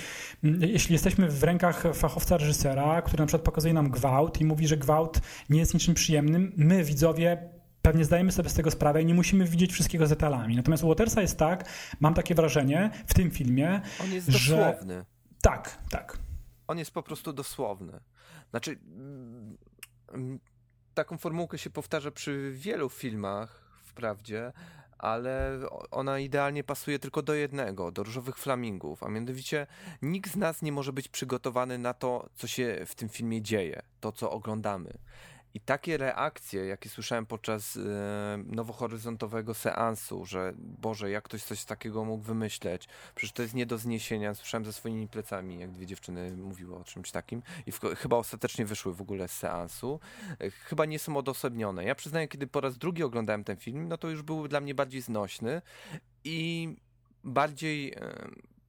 Speaker 5: Mm, jeśli jesteśmy w rękach fachowca reżysera, który na przykład pokazuje nam gwałt i mówi, że gwałt nie jest niczym przyjemnym, my, widzowie, pewnie zdajemy sobie z tego sprawę i nie musimy widzieć wszystkiego z detalami. Natomiast u Watersa jest tak, mam takie wrażenie w tym filmie,
Speaker 6: On jest
Speaker 5: że...
Speaker 6: dosłowny.
Speaker 5: Tak, tak.
Speaker 6: On jest po prostu dosłowny. Znaczy, mm, taką formułkę się powtarza przy wielu filmach, wprawdzie, ale ona idealnie pasuje tylko do jednego, do różowych flamingów, a mianowicie nikt z nas nie może być przygotowany na to, co się w tym filmie dzieje, to co oglądamy. I takie reakcje, jakie słyszałem podczas e, nowohoryzontowego seansu, że Boże, jak ktoś coś takiego mógł wymyśleć, przecież to jest nie do zniesienia. Słyszałem ze swoimi plecami, jak dwie dziewczyny mówiły o czymś takim i w, chyba ostatecznie wyszły w ogóle z seansu. E, Chyba nie są odosobnione. Ja przyznaję, kiedy po raz drugi oglądałem ten film, no to już był dla mnie bardziej znośny i bardziej, e,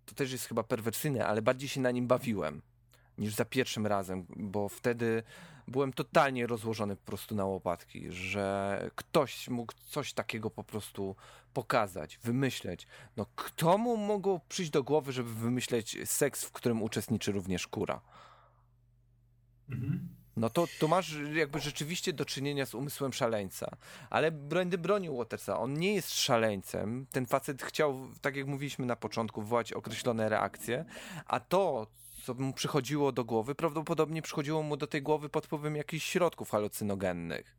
Speaker 6: to też jest chyba perwersyjne, ale bardziej się na nim bawiłem niż za pierwszym razem, bo wtedy byłem totalnie rozłożony po prostu na łopatki, że ktoś mógł coś takiego po prostu pokazać, wymyśleć. No kto mu mogło przyjść do głowy, żeby wymyśleć seks, w którym uczestniczy również kura?
Speaker 5: Mhm.
Speaker 6: No to, to masz jakby rzeczywiście do czynienia z umysłem szaleńca. Ale Brandy bronił Watersa. On nie jest szaleńcem. Ten facet chciał, tak jak mówiliśmy na początku, wywołać określone reakcje, a to, co mu przychodziło do głowy, prawdopodobnie przychodziło mu do tej głowy pod wpływem jakichś środków halucynogennych.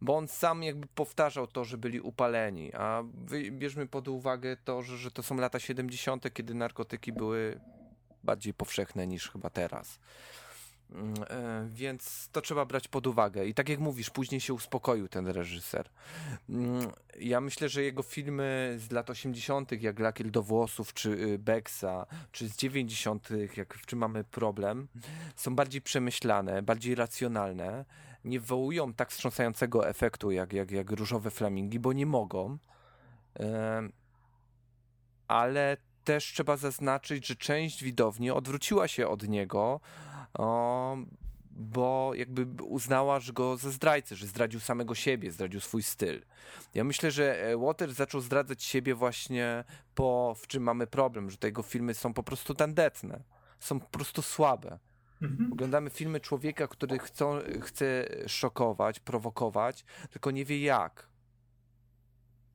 Speaker 6: Bo on sam jakby powtarzał to, że byli upaleni, a bierzmy pod uwagę to, że, że to są lata 70., kiedy narkotyki były bardziej powszechne niż chyba teraz. Mm, e, Więc to trzeba brać pod uwagę. I tak jak mówisz, później się uspokoił ten reżyser. Mm, Ja myślę, że jego filmy z lat 80., jak Lakier do włosów, czy y, Beksa, czy z 90., jak w czym mamy problem, są bardziej przemyślane, bardziej racjonalne. Nie wywołują tak wstrząsającego efektu jak, jak, jak różowe flamingi, bo nie mogą. Em, Ale też trzeba zaznaczyć, że część widowni odwróciła się od niego, bo jakby uznała, że go za zdrajcę, że zdradził samego siebie, zdradził swój styl. Ja myślę, że e, Waters zaczął zdradzać siebie właśnie po w czym mamy problem, że te jego filmy są po prostu tandetne, są po prostu słabe.
Speaker 5: Mhm.
Speaker 6: Oglądamy filmy człowieka, który chcą, chce szokować, prowokować, tylko nie wie jak.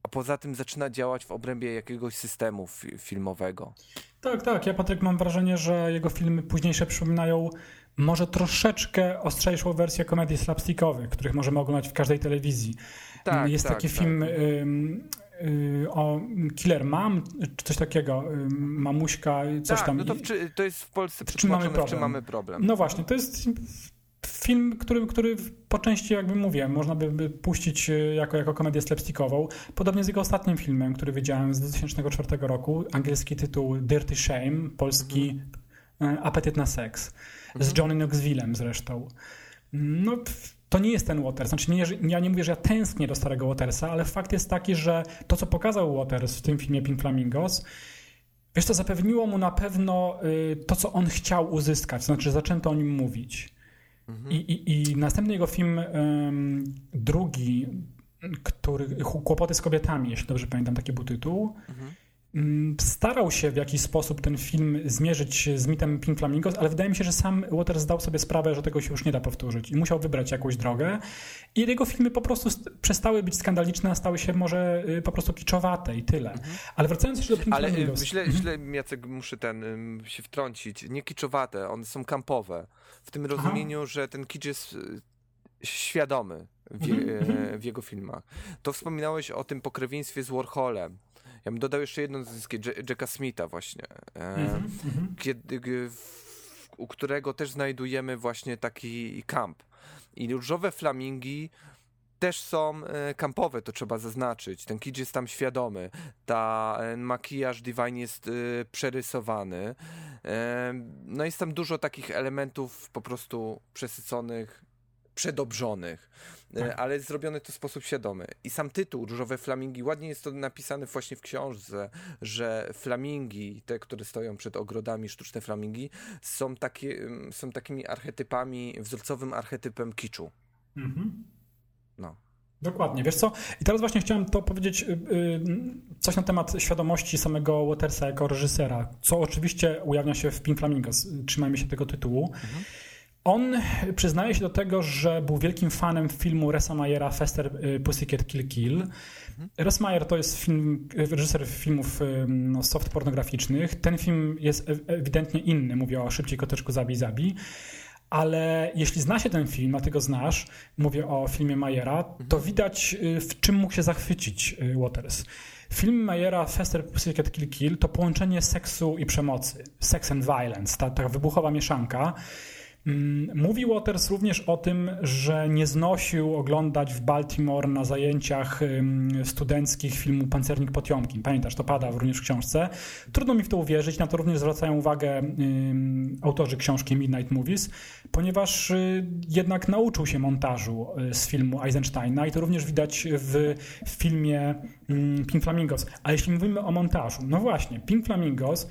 Speaker 6: A poza tym zaczyna działać w obrębie jakiegoś systemu fi- filmowego.
Speaker 5: Tak, tak. Ja, Patryk, mam wrażenie, że jego filmy późniejsze przypominają może troszeczkę ostrzejszą wersję komedii slapstickowych, których możemy oglądać w każdej telewizji.
Speaker 6: Tak,
Speaker 5: Jest
Speaker 6: tak,
Speaker 5: taki
Speaker 6: tak.
Speaker 5: film ym, y, o Killer Mam, czy coś takiego, ym, mamuśka, coś
Speaker 6: tak,
Speaker 5: tam.
Speaker 6: no to, w, to jest w Polsce
Speaker 5: W czym mamy
Speaker 6: czym mamy problem.
Speaker 5: No właśnie, to jest film, który, który po części, jakby mówię, można by, by puścić y, jako, jako komedię slapstickową. Podobnie z jego ostatnim filmem, który widziałem z 2004 roku, angielski tytuł Dirty Shame, polski y, Apetyt na seks, z Johnny Knoxvillem zresztą. No, to nie jest ten Waters. Znaczy, nie, ja nie mówię, że ja tęsknię do starego Watersa, ale fakt jest taki, że to, co pokazał Waters w tym filmie Pink Flamingos, wiesz, to zapewniło mu na pewno y, to, co on chciał uzyskać. To znaczy, zaczęto o nim mówić. I, i, I następny jego film, ym, drugi, który, Kłopoty z kobietami, jeśli dobrze pamiętam, taki był tytuł, ym, starał się w jakiś sposób ten film zmierzyć z mitem Pink Flamingos, ale wydaje mi się, że sam Waters zdał sobie sprawę, że tego się już nie da powtórzyć i musiał wybrać jakąś drogę. I jego filmy po prostu st- przestały być skandaliczne, a stały się może y, po prostu kiczowate i tyle. Ale wracając jeszcze do Pink
Speaker 6: Ale y,
Speaker 5: Flamingos.
Speaker 6: źle, źle, Jacek, muszę ten się wtrącić. Nie kiczowate, one są kampowe. W tym rozumieniu, że ten kicz jest y, świadomy w, je,
Speaker 5: Mhm,
Speaker 6: y, w jego filmach. To wspominałeś o tym pokrewieństwie z Warholem. Ja bym dodał jeszcze jedno nazwisko, Ja- Jacka Smitha właśnie. E,
Speaker 5: Mhm, mhm.
Speaker 6: kiedy, u którego też znajdujemy właśnie taki kamp. I różowe flamingi też są e, kampowe, to trzeba zaznaczyć. Ten kicz jest tam świadomy. Ta e, makijaż Divine jest e, przerysowany. No jest tam dużo takich elementów po prostu przesyconych, przedobrzonych,
Speaker 5: Tak.
Speaker 6: ale zrobione to w sposób świadomy. I sam tytuł Różowe Flamingi, ładnie jest to napisane właśnie w książce, że flamingi, te, które stoją przed ogrodami, sztuczne flamingi, są, takie, mm, są takimi archetypami, wzorcowym archetypem kiczu.
Speaker 5: Mhm.
Speaker 6: No.
Speaker 5: Dokładnie, wiesz co? I teraz właśnie chciałem to powiedzieć y, y, coś na temat świadomości samego Watersa jako reżysera, co oczywiście ujawnia się w Pink Flamingos. Trzymajmy się tego tytułu. Mhm. On przyznaje się do tego, że był wielkim fanem filmu Resa Mayera Fester y, Pussycat Kill Kill. Mhm. Res Mayer to jest film, reżyser filmów no, soft pornograficznych. Ten film jest ewidentnie inny, mówię o Szybciej Koteczku Zabij Zabij ale jeśli zna się ten film, a ty go znasz, mówię o filmie Mayera, to widać y, w czym mógł się zachwycić y, Waters. Film Mayera Fester Pussycat Kill Kill to połączenie seksu i przemocy. Sex and violence, ta, ta wybuchowa mieszanka. Mm, mówi Waters również o tym, że nie znosił oglądać w Baltimore na zajęciach studenckich filmu Pancernik Potiomkin. Pamiętasz, to pada również w książce. Trudno mi w to uwierzyć, na to również zwracają uwagę autorzy książki Midnight Movies, ponieważ y, jednak nauczył się montażu y, z filmu Eisensteina i to również widać w filmie Pink Flamingos. A jeśli mówimy o montażu, no właśnie, Pink Flamingos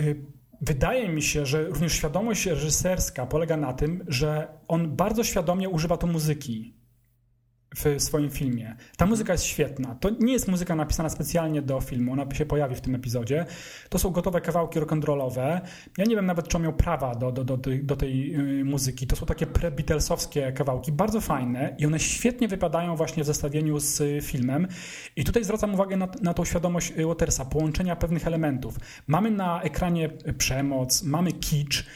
Speaker 5: y, Wydaje mi się, że również świadomość reżyserska polega na tym, że on bardzo świadomie używa tu muzyki w swoim filmie. Ta muzyka jest świetna. To nie jest muzyka napisana specjalnie do filmu, ona się pojawi w tym epizodzie. To są gotowe kawałki rock'n'rollowe. Ja nie wiem nawet, czy on miał prawa do, do, do, do tej y, muzyki. To są takie pre-Beatlesowskie kawałki, bardzo fajne i one świetnie wypadają właśnie w zestawieniu z filmem. I tutaj zwracam uwagę na, na tą świadomość Watersa, połączenia pewnych elementów. Mamy na ekranie przemoc, mamy kicz,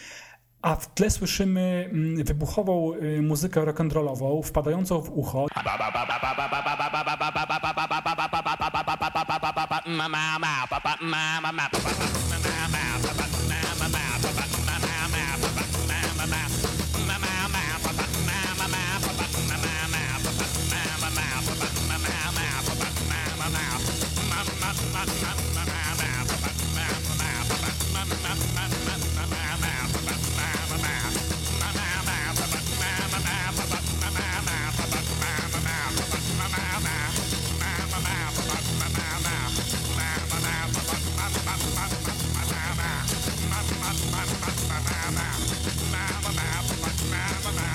Speaker 5: a w tle słyszymy mm, wybuchową y, muzykę rock'n'rollową wpadającą w ucho.
Speaker 2: ba ba ba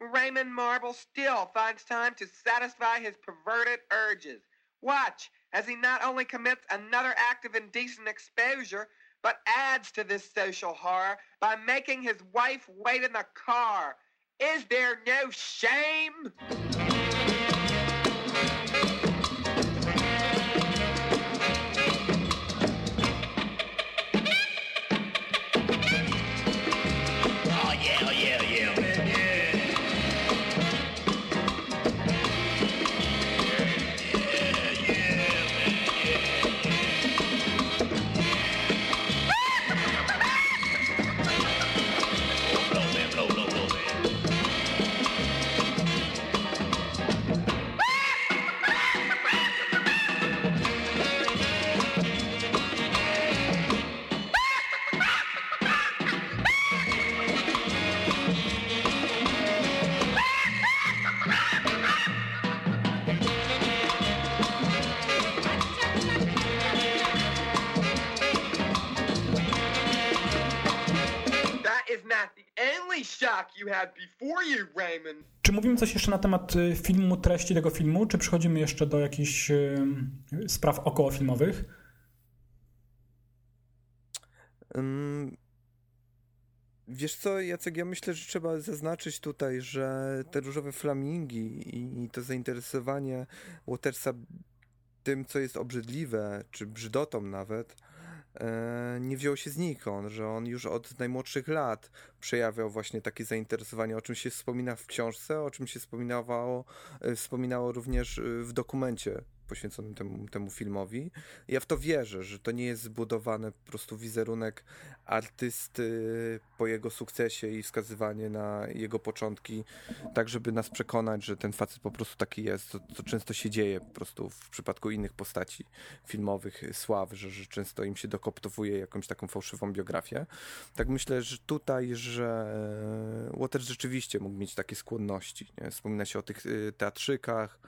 Speaker 2: Raymond Marble still finds time to satisfy his perverted urges. Watch as he not only commits another act of indecent exposure, but adds to this social horror by making his wife wait in the car. Is there no shame? Czy mówimy coś jeszcze na temat y, filmu, treści tego filmu, czy przechodzimy jeszcze do jakichś y, spraw okołofilmowych?
Speaker 6: Um, wiesz co, Jacek, ja myślę, że trzeba zaznaczyć tutaj, że te różowe flamingi i to zainteresowanie Watersa tym, co jest obrzydliwe, czy brzydotą nawet, nie wziął się znikąd, że on już od najmłodszych lat przejawiał właśnie takie zainteresowanie, o czym się wspomina w książce, o czym się wspominało, e, wspominało również e, w dokumencie poświęconym temu, temu filmowi. Ja w to wierzę, że to nie jest zbudowany po prostu wizerunek artysty po jego sukcesie i wskazywanie na jego początki, tak żeby nas przekonać, że ten facet po prostu taki jest, co, co często się dzieje po prostu w przypadku innych postaci filmowych, sław, że, że często im się dokoptowuje jakąś taką fałszywą biografię. Tak myślę, że tutaj, że Waters rzeczywiście mógł mieć takie skłonności. Nie? Wspomina się o tych y, teatrzykach,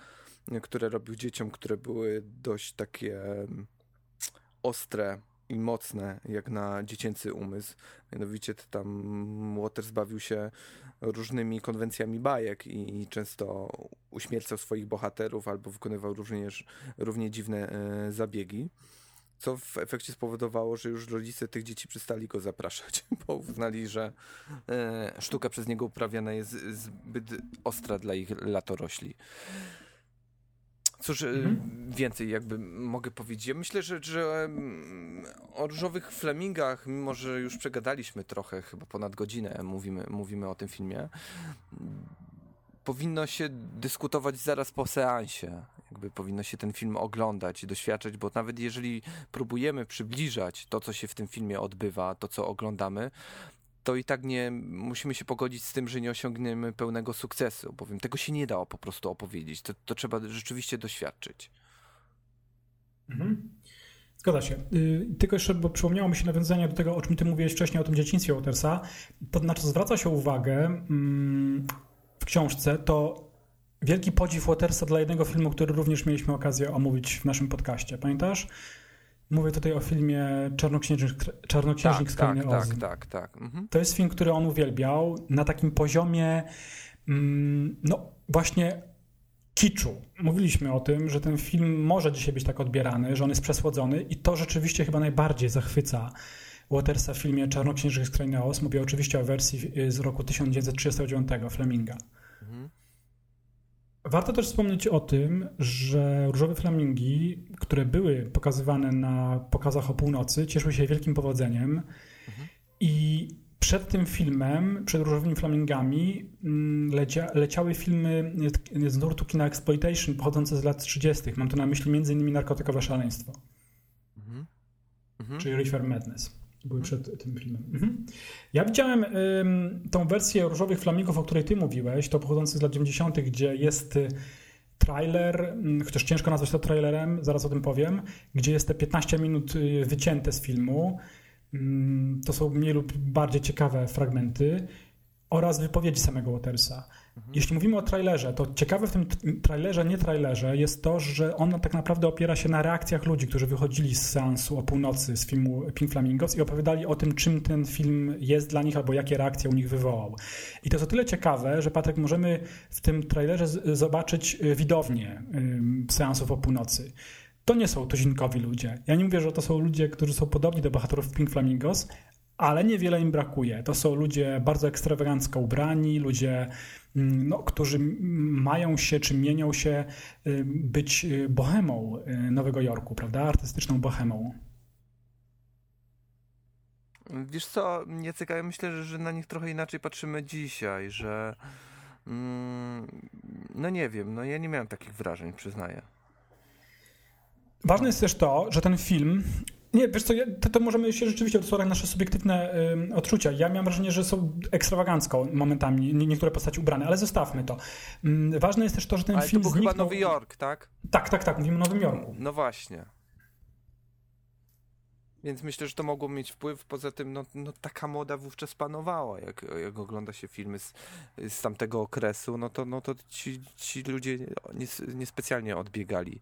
Speaker 6: które robił dzieciom, które były dość takie mm, ostre i mocne, jak na dziecięcy umysł. Mianowicie tam Waters bawił się różnymi konwencjami bajek i, często uśmiercał swoich bohaterów albo wykonywał również równie dziwne e, zabiegi co w efekcie spowodowało, że już rodzice tych dzieci przestali go zapraszać, (laughs) bo uznali, że e, sztuka przez niego uprawiana jest zbyt ostra dla ich latorośli. Cóż, e, mhm. więcej jakby mogę powiedzieć. Ja myślę, że, że o różowych flamingach, mimo że już przegadaliśmy trochę, chyba ponad godzinę mówimy, mówimy o tym filmie, powinno się dyskutować zaraz po seansie. Jakby powinno się ten film oglądać i doświadczać, bo nawet jeżeli próbujemy przybliżać to, co się w tym filmie odbywa, to, co oglądamy, to i tak nie musimy się pogodzić z tym, że nie osiągniemy pełnego sukcesu, bowiem tego się nie da po prostu opowiedzieć. To, to trzeba rzeczywiście doświadczyć.
Speaker 5: Mhm. Zgadza się. Yy, tylko jeszcze, bo przypomniało mi się nawiązanie do tego, o czym ty mówiłeś wcześniej, o tym dzieciństwie Watersa. Na co zwraca się uwagę yy, w książce, to wielki podziw Watersa dla jednego filmu, który również mieliśmy okazję omówić w naszym podcaście. Pamiętasz? Mówię tutaj o filmie Czarnoksiężnik, Czarnoksiężnik
Speaker 6: tak,
Speaker 5: z Krainy
Speaker 6: tak, tak, tak, tak. Mhm.
Speaker 5: To jest film, który on uwielbiał na takim poziomie mm, no właśnie kiczu. Mówiliśmy o tym, że ten film może dzisiaj być tak odbierany, że on jest przesłodzony i to rzeczywiście chyba najbardziej zachwyca Watersa w filmie Czarnoksiężnik z Krainy Oz. Mówię oczywiście o wersji z roku 1939 Fleminga. Warto też wspomnieć o tym, że różowe flamingi, które były pokazywane na pokazach o północy, cieszyły się wielkim powodzeniem. Mhm. I przed tym filmem, przed różowymi flamingami, mm, lecia, leciały filmy z nurtu kina exploitation pochodzące z lat 30. Mam tu na myśli m.in. narkotykowe szaleństwo. Mhm. Mhm. Czyli Reefer Madness były przed tym filmem. Mhm. Ja widziałem ym, tą wersję Różowych Flamingów, o której ty mówiłeś, to pochodzące z lat 90., gdzie jest y, trailer, chociaż ciężko nazwać to trailerem, zaraz o tym powiem, gdzie jest te 15 minut y, wycięte z filmu. To są mniej lub bardziej ciekawe fragmenty oraz wypowiedzi samego Watersa. Mhm. Jeśli mówimy o trailerze, to ciekawe w tym trailerze, nie trailerze, jest to, że on tak naprawdę opiera się na reakcjach ludzi, którzy wychodzili z seansu o północy z filmu Pink Flamingos i opowiadali o tym, czym ten film jest dla nich albo jakie reakcje u nich wywołał. I to jest o tyle ciekawe, że Patryk, możemy w tym trailerze zobaczyć y, widownię seansów o północy. To nie są tuzinkowi ludzie. Ja nie mówię, że to są ludzie, którzy są podobni do bohaterów Pink Flamingos, ale niewiele im brakuje. To są ludzie bardzo ekstrawagancko ubrani, ludzie, mm, no, którzy mają się czy mienią się y, być y, bohemą y, Nowego Jorku, prawda? Artystyczną bohemą.
Speaker 6: Wiesz co, Jacek, ja myślę, że na nich trochę inaczej patrzymy dzisiaj, że mm, no nie wiem, no ja nie miałem takich wrażeń, przyznaję.
Speaker 5: Ważne jest też to, że ten film nie, wiesz co, to, to możemy się rzeczywiście, są tak nasze subiektywne y, odczucia. Ja miałem wrażenie, że są ekstrawagancko momentami niektóre postaci ubrane, ale zostawmy to. Y, ważne jest też to, że ten
Speaker 6: ale
Speaker 5: film
Speaker 6: to był zniknął... chyba Nowy Jork, tak?
Speaker 5: Tak, tak, tak, mówimy o Nowym Jorku.
Speaker 6: No właśnie. Więc myślę, że to mogło mieć wpływ. Poza tym, no, no taka moda wówczas panowała. Jak, jak ogląda się filmy z, z tamtego okresu, no to, no to ci, ci ludzie niespecjalnie nie odbiegali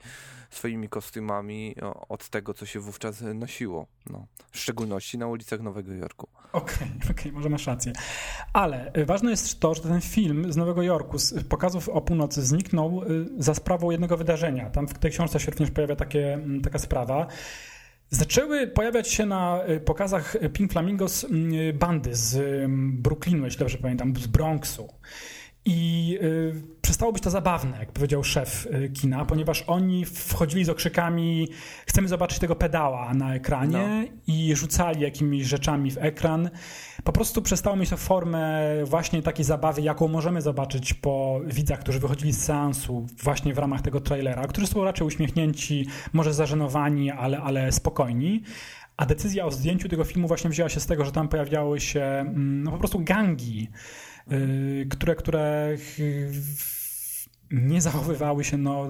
Speaker 6: swoimi kostiumami od tego, co się wówczas nosiło. No, w szczególności na ulicach Nowego Jorku.
Speaker 5: Okej, okay, (laughs) okej, okay, może masz rację. Ale y, ważne jest to, że ten film z Nowego Jorku, z pokazów o północy, zniknął y, za sprawą jednego wydarzenia. Tam w tej książce się również pojawia takie, mm, taka sprawa. Zaczęły pojawiać się na y, pokazach Pink Flamingos y, bandy z Brooklynu, jeśli dobrze pamiętam, z Bronxu. I y, przestało być to zabawne, jak powiedział szef y, kina, ponieważ oni wchodzili z okrzykami chcemy zobaczyć tego pedała na ekranie
Speaker 6: No.
Speaker 5: i rzucali jakimiś rzeczami w ekran. Po prostu przestało mieć to formę właśnie takiej zabawy, jaką możemy zobaczyć po widzach, którzy wychodzili z seansu właśnie w ramach tego trailera, którzy są raczej uśmiechnięci, może zażenowani, ale, ale spokojni. A decyzja o zdjęciu tego filmu właśnie wzięła się z tego, że tam pojawiały się mm, no, po prostu gangi, które, które y, nie zachowywały się, no,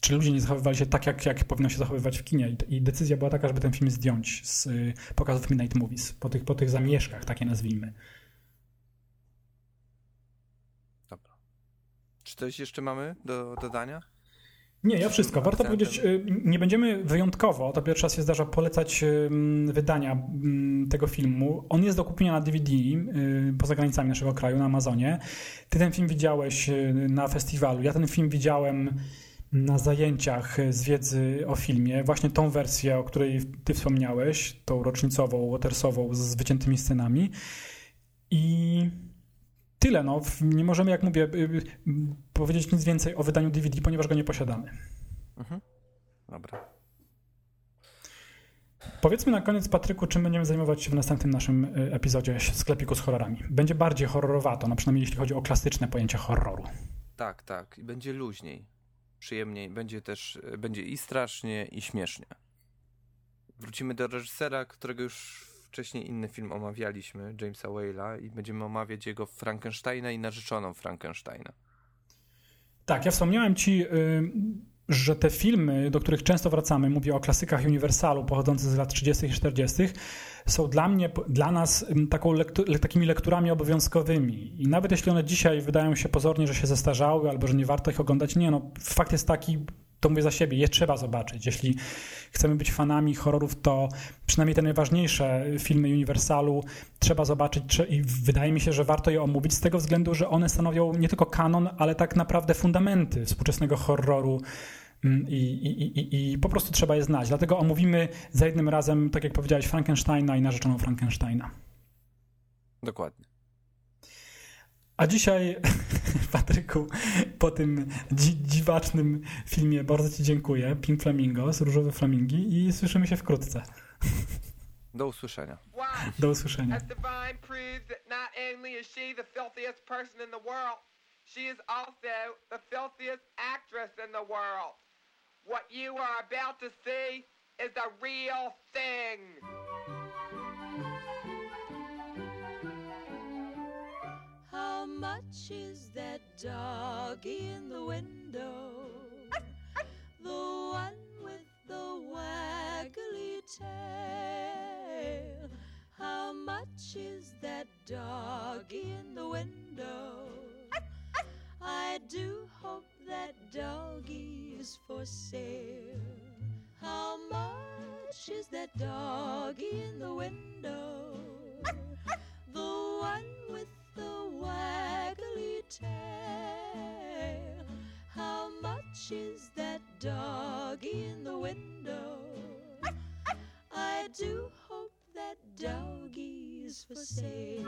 Speaker 5: czy ludzie nie zachowywali się tak, jak, jak powinno się zachowywać w kinie. I, decyzja była taka, żeby ten film zdjąć z y, pokazów Midnight Movies, po tych, po tych zamieszkach, takie nazwijmy.
Speaker 6: Czy coś jeszcze mamy do dodania?
Speaker 5: Nie, ja wszystko. Warto
Speaker 6: Akcentem.
Speaker 5: powiedzieć, y, nie będziemy wyjątkowo, to pierwszy raz się zdarza, polecać ym, wydania ym, tego filmu. On jest do kupienia na DVD y, poza granicami naszego kraju, na Amazonie. Ty ten film widziałeś y, na festiwalu. Ja ten film widziałem na zajęciach y, z wiedzy o filmie. Właśnie tą wersję, o której ty wspomniałeś, tą rocznicową, watersową z wyciętymi scenami. I tyle. No. Nie możemy, jak mówię, y, y, powiedzieć nic więcej o wydaniu DVD, ponieważ go nie posiadamy.
Speaker 6: Mhm. Dobra.
Speaker 5: Powiedzmy na koniec, Patryku, czym będziemy zajmować się w następnym naszym y, epizodzie sklepiku z horrorami. Będzie bardziej horrorowato, no przynajmniej jeśli chodzi o klasyczne pojęcie horroru.
Speaker 6: Tak, tak. I będzie luźniej. Przyjemniej. Będzie też, będzie i strasznie, i śmiesznie. Wrócimy do reżysera, którego już wcześniej inny film omawialiśmy, Jamesa Whale'a i będziemy omawiać jego Frankensteina i narzeczoną Frankensteina.
Speaker 5: Tak, ja wspomniałem ci, y, że te filmy, do których często wracamy, mówię o klasykach Uniwersalu pochodzących z lat 30. i 40., są dla mnie, dla nas ym, taką lektu, le- takimi lekturami obowiązkowymi. I nawet jeśli one dzisiaj wydają się pozornie, że się zestarzały albo że nie warto ich oglądać, nie, no fakt jest taki, to mówię za siebie, je trzeba zobaczyć. Jeśli chcemy być fanami horrorów, to przynajmniej te najważniejsze filmy Uniwersalu trzeba zobaczyć i wydaje mi się, że warto je omówić z tego względu, że one stanowią nie tylko kanon, ale tak naprawdę fundamenty współczesnego horroru Mm, i, i, i, i po prostu trzeba je znać. Dlatego omówimy za jednym razem, tak jak powiedziałeś, Frankensteina i narzeczoną Frankensteina.
Speaker 6: Dokładnie.
Speaker 5: A dzisiaj, (laughs) Patryku, po tym dzi dziwacznym filmie bardzo Ci dziękuję. Pink Flamingos, Różowe Flamingi i słyszymy się wkrótce.
Speaker 6: Do usłyszenia.
Speaker 5: Do usłyszenia.
Speaker 2: As Divine proves that not only is she the filthiest person in the world, she is also the filthiest actress in the world. What you are about to see is the real thing.
Speaker 7: How much is that doggy in the window? The one with the waggly tail. How much is that doggy in the window? I do hope that doggy is for sale. How much is that doggy in the window? The one with the waggly tail. How much is that doggy in the window? I do hope that doggy's for sale.